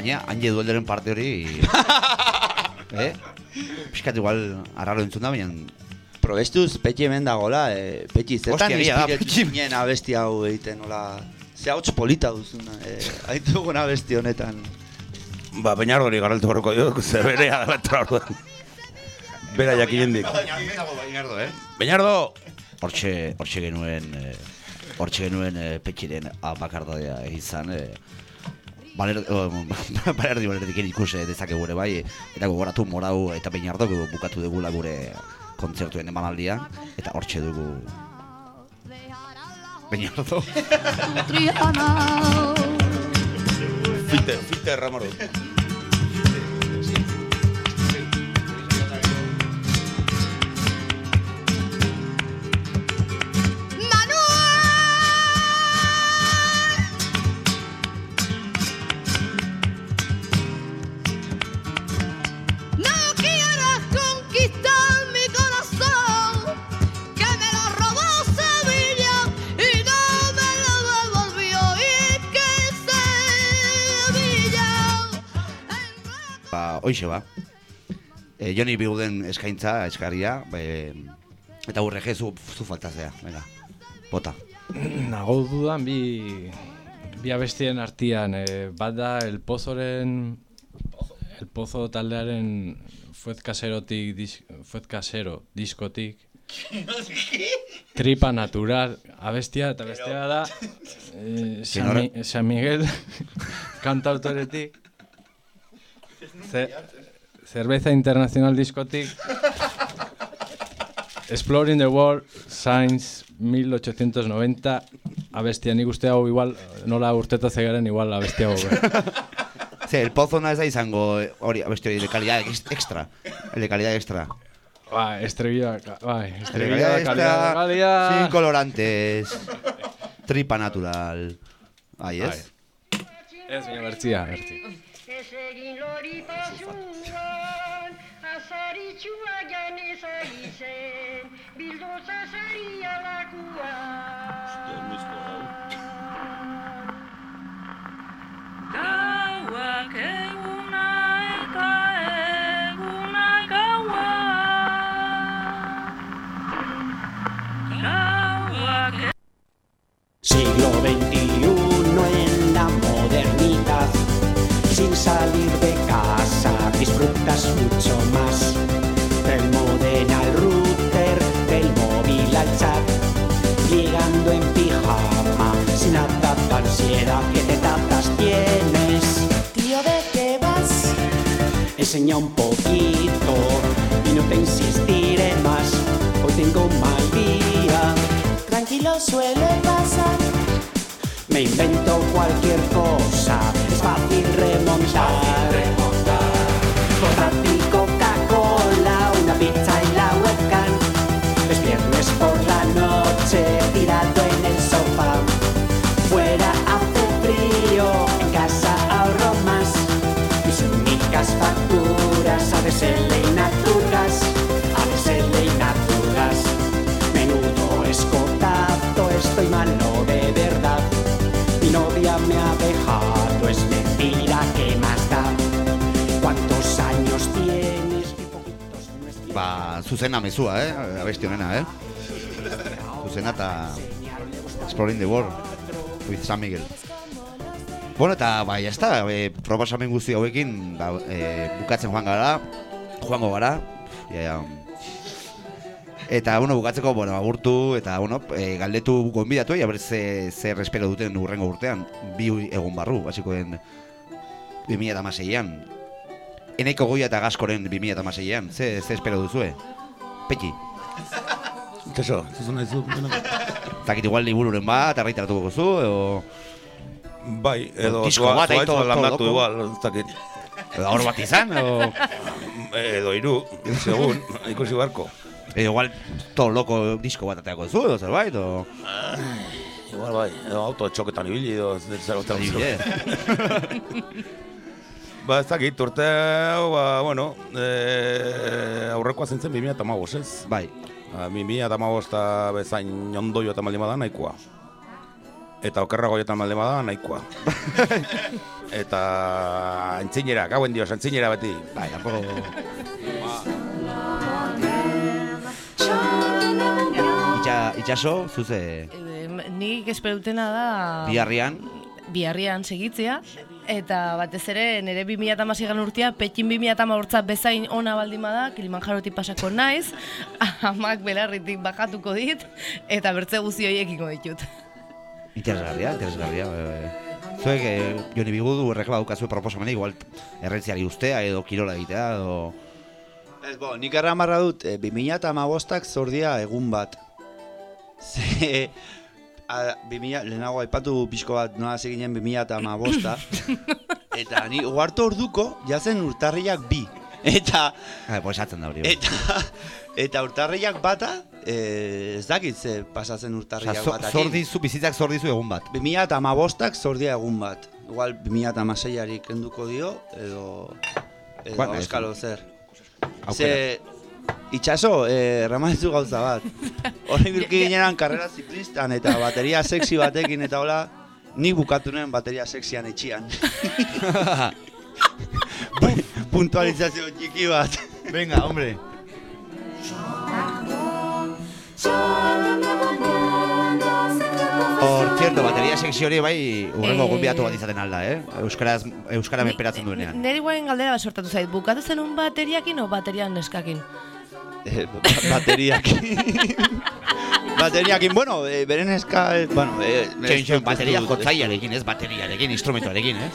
gaina, hanje duelderen parte hori... [LAUGHS] eh? Piskat igual, arraro entzun da, baina... Probestuz, petxi hemen dagoela, e, zetan egia da, inspiratu Petxi. zinen abesti hau egiten, nola... Ze hauts polita duzuna, e, haitugun abesti honetan. Ba, Beñardo hori garaltu horreko dio, ze berea da betra orduan. Bera jakinendik. Bainardo, eh? Beñardo! Hortxe, hortxe genuen, eh, hortxe genuen eh, petxiren abakardadea izan, eh, Baler, [LAUGHS] oh, balerdi balerdiken ikuse dezakegu ere bai, eta gogoratu morau eta bainardo bukatu dugula gure kontzertuen emanaldia, eta hortxe dugu Bainardo. Fite, fite erramaro. Hoixe ba. E, Joni Biuden eskaintza, eskaria, be, eta urrege zu, zu faltazea, venga, bota. [CLEARS THROAT] Nago dudan bi, bi abestien artian, eh, bat da El Pozoren, El Pozo taldearen Fuez Caserotik, dis, Fuez Casero diskotik, [LAUGHS] Tripa Natural, abestia, eta bestea da eh, San? Mi- San Miguel [LAUGHS] kantautoretik, Cerveza Internacional diskotik, Exploring the World, Science 1890, abestia, nik uste hau igual, nola urtetatze garen igual abestia hau. eh. Ze, el pozo no ez da izango eh, hori, abesti hori, de calidad ex- extra. El de calidad extra. Bai, estrella, bai, El de calidad sin colorantes, tripa natural. Ahí es. Ez, baina bertzia, bertzia. Ez egin lori pasuan, azaritsua janeza izen, bilduza zari alakua. Gauak eguna eta eguna gaua. Gauak Siglo XXI sin salir de casa disfrutas mucho más del modem al router, del móvil al chat, llegando en pijama, sin de ansiedad que te tapas tienes. Tío, ¿de qué vas? Enseña un poquito y no te insistiré más, hoy tengo un mal día. Tranquilo suele pasar. Me invento cualquier cosa, es fácil remontar. Zuzena mezua, eh? Abesti honena, eh? Zuzena eta Exploring the World with San Miguel. Bueno, eta bai, ez da, e, proposamen guzti hauekin ba, e, bukatzen joan gara, joango gara, ja. Eta, bueno, bukatzeko, bueno, agurtu, eta, bueno, e, galdetu gonbidatu, ja, ze, zer espero duten urrengo urtean, bi egun barru, basikoen 2006an. Eneiko goia eta gaskoren 2006an, ze, ze espero duzue? Peki, Kaso, zuzu nahi zu. zakit igual libururen bat, argitaratuko zu, edo... Bai, edo Disko bat, todo- landatu igual, ez dakit. Edo hor bat izan, edo... Edo iru, segun, ikusi barko. Edo igual todo loko disko bat ateako zu, edo zerbait, edo... Igual bai, edo auto txoketan ibili, edo zer zer Adibidez. Ba, ez dakit, urte hau, ba, bueno, e, aurrekoa zintzen 2008 ez? Bai. Ba, 2008 bezain ondoio eta maldima da nahikoa. eta okerrago jotan malde bada, nahikoa. [LAUGHS] eta antzinera, gauen dios, antzinera beti. Bai, tampoco... Itxa, itxaso, zuze, Eh, Nik esperutena da... biharrian, biharrian segitzea, eta batez ere nire 2008 urtea, Pekin 2008 bezain ona baldin bada, Kilimanjarotik pasako naiz, [LAUGHS] amak belarritik bajatuko dit, eta bertze guzti horiek ingo ditut. interesgarria, interesgarria. bai, bai. Zuek, eh, joni bigudu erreka baukazue proposamenik, igual errentziari ustea edo kirola egitea edo... Ez, bo, nik erramarra dut, e, 2008ak zordia egun bat. [LAUGHS] Ze, a, 2000, lehenago aipatu pixko bat nola zeginen 2008a, [LAUGHS] eta ni uartu orduko jazen urtarriak bi. [LAUGHS] Eta, Ah, pues atzen da hori. bai. eta, eta urtarriak bata, e, ez dakit ze pasatzen urtarriak zo- batakin. zordizu, bizitzak zordizu egun bat. 2008ak zordia egun bat. Igual 2006ari kenduko dio, edo, edo auskalo zer. Aukera. Ze, itxaso, eh, erramaizu gauza bat. Horri [LAUGHS] bilki ginenan karrera ziklistan eta bateria sexy batekin eta hola, nik bukatu nuen bateria sexian etxian. [LAUGHS] Pu- Puntualizazio txiki bat. Venga, hombre. Por cierto, bateria sexy hori bai urrengo Eh, gonbidatu bat izaten alda, eh? Euskaraz, Euskara menperatzen duenean. Neri guain galdera bat sortatu zait, bukatu zenun bateriakin o baterian neskakin? Eh, ba- bateriakin. [LAUGHS] bateriakin, bueno, eh, beren eska... eh, bueno, txoin, ez bateria ez jotzaiarekin, ez bateriarekin, instrumentuarekin, eh?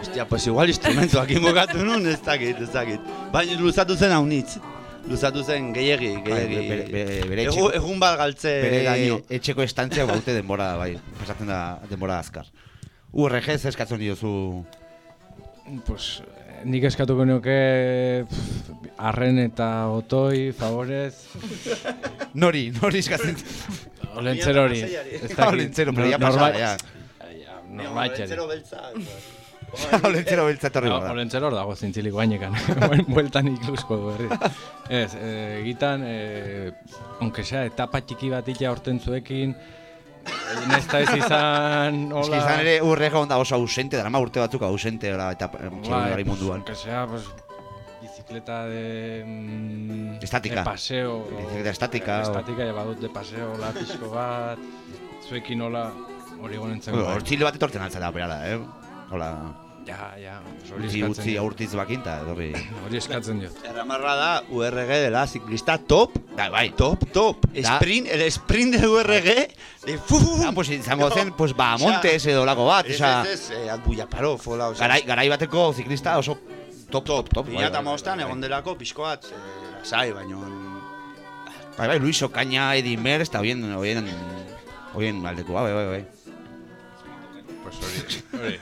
Hostia, pues igual instrumentuakin bukatu nun, ez dakit, ez dakit. Baina luzatu zen haunitz. Luzatu zen gehiegi, gehiegi. Bai, bere- bere- bere Egu- etxeko- egun bat galtze Bere daño. etxeko estantzia baute denbora, bai, pasatzen da denbora azkar. URG ez eskatzen diozu... Pues, nik eskatuko pff, arren eta otoi, favorez. Nori, nori eskatzen... Olentzero hori. ez dakit. Olentzero, pero ya norbait- ya. Ja, norbaiteri. beltza. [LAUGHS] Olentzero beltza etorri gara. Olentzero hor dago zintzilik guainekan. [LAUGHS] Bueltan ikusko du berri. Ez, eh, egitan, eh, aunque sea etapa txiki bat illa horten zuekin, eh, nesta ez izan, Ez hola... izan ere URG onda oso ausente, darama urte batzuk ausente hola, eta txirrindulari munduan. Que sea, pues, bicicleta de... mm, Estática. De paseo. Bicicleta estática, o- Estática, ja badut de paseo, hola, pixko bat, zuekin hola, hori gonentzen. Bueno, hor txile bat etortzen altzera berala, eh? Hola, Ja, ja, hori utzi, aurtiz bakinta, etorri. [LAUGHS] Hori eskatzen diot. Erramarra da URG dela ziklista top, Da, bai. top, top. Da. Sprint, el sprint de URG, de fu, fu, fu. Pues izango zen, pues ba, Montes edo lako bat, Ez, ez, ez, Bullaparov, hola, osea. garai, garai bateko ziklista oso top, top, top. Bila eta mostan egon delako pixko bat, eh, lasai, baino... Bai, bai, Luis Ocaña, Eddie Merckx, eta hoien, hoien, hoien aldekoa, bai, bai, bai. Pues hori, hori.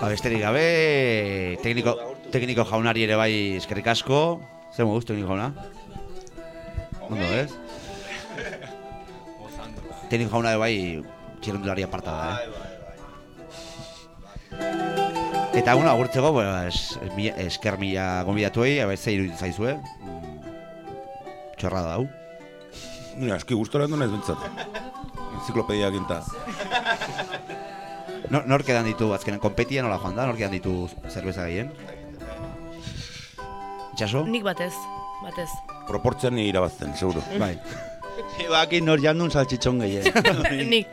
Ba, besterik gabe, tekniko, tekniko jaunari ere bai eskerrik asko. Zer moduz, tekniko jauna? Ondo, ez? Tekniko jauna ere bai txirrendulari aparta da, eh? Eta, bueno, agurtzeko, bueno, es, es, mila- esker mila gonbidatuei, abe ze iruditzen zaizue. Mm, Txorrada hau. Mira, eski gustora endu naiz bintzat. Enziklopedia ginta. Nor, nork edan ditu, azkenen, konpetia nola joan da, nork edan ditu zerbeza gehien? Itxaso? Nik batez, batez. Proportzean ni irabazten, seguro. Bai. Baki nor jandun saltxitxon gehien. Nik.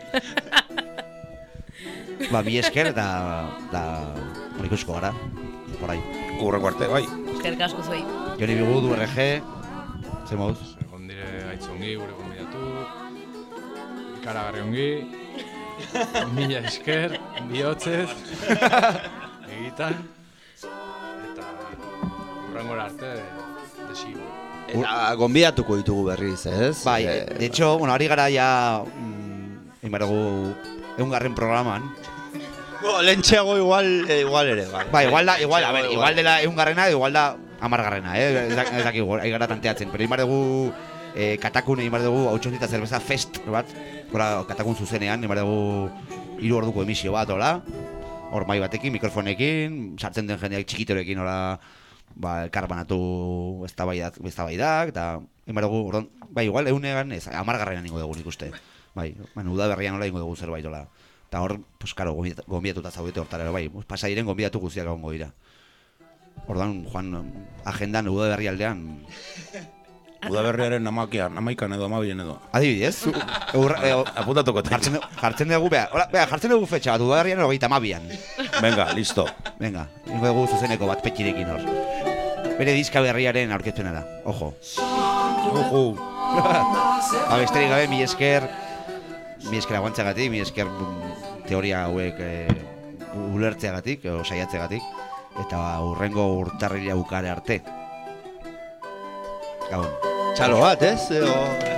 Ba, bi esker da hor ikusko gara. Por ahí. Urreko arte, bai. Eskerrik asko zuei. Joni Bigud, URG, ze moduz? Egon dire aitzongi gure ikaragarri ongi, mila esker, bihotzez, egitan, eta urrangora arte, desio. Eta gonbidatuko ditugu berriz, ez? Bai, Eh, de hecho, bueno, ari gara ja mm, dugu egungarren programan. Bo, lentxeago igual, eh, igual ere, bai. Ba, igual da, igual, a ver, igual dela egungarrena, igual da amargarrena, eh? Ez dak- ez dakigu, ari gara tanteatzen, pero behar dugu eh, katakun egin behar dugu hautxontita zerbeza fest bat, gora katakun zuzenean, egin behar dugu hiru orduko emisio bat, hola, hor mai batekin, mikrofonekin, sartzen den jendeak txikitorekin, hola, ba, elkar banatu eztabaidak, eztabaidak, eta Egin behar dugu, orduan, bai, igual, eunegan, ez, amargarrean ingo dugu nik uste. Bai, bueno, udaberrian nola ingo dugu zerbait, hola. Eta hor, pues, karo, gonbidatuta zaudete hortara, bai, pasairen gonbidatu guztiak egongo dira. Orduan, Juan, agendan, udaberri aldean, Udaberriaren amakian, amaikan edo amabien edo. adibidez, [LAUGHS] ur, e, Apuntatuko jartzen, jartzen dugu, bea, hola, bea, jartzen dugu fetxa bat, udaberrian hogeita amabian. Venga, listo. Venga, ingo dugu zuzeneko bat petxirekin hor. Bere diska berriaren aurkezpena da, ojo. Uhu. [LAUGHS] ba, besterik gabe, mi esker, mi esker aguantzagatik, mi esker mm, teoria hauek e, ulertzeagatik, o saiatzeagatik, eta urrengo urtarrila bukare arte. Gabon. 잘와 됐어요.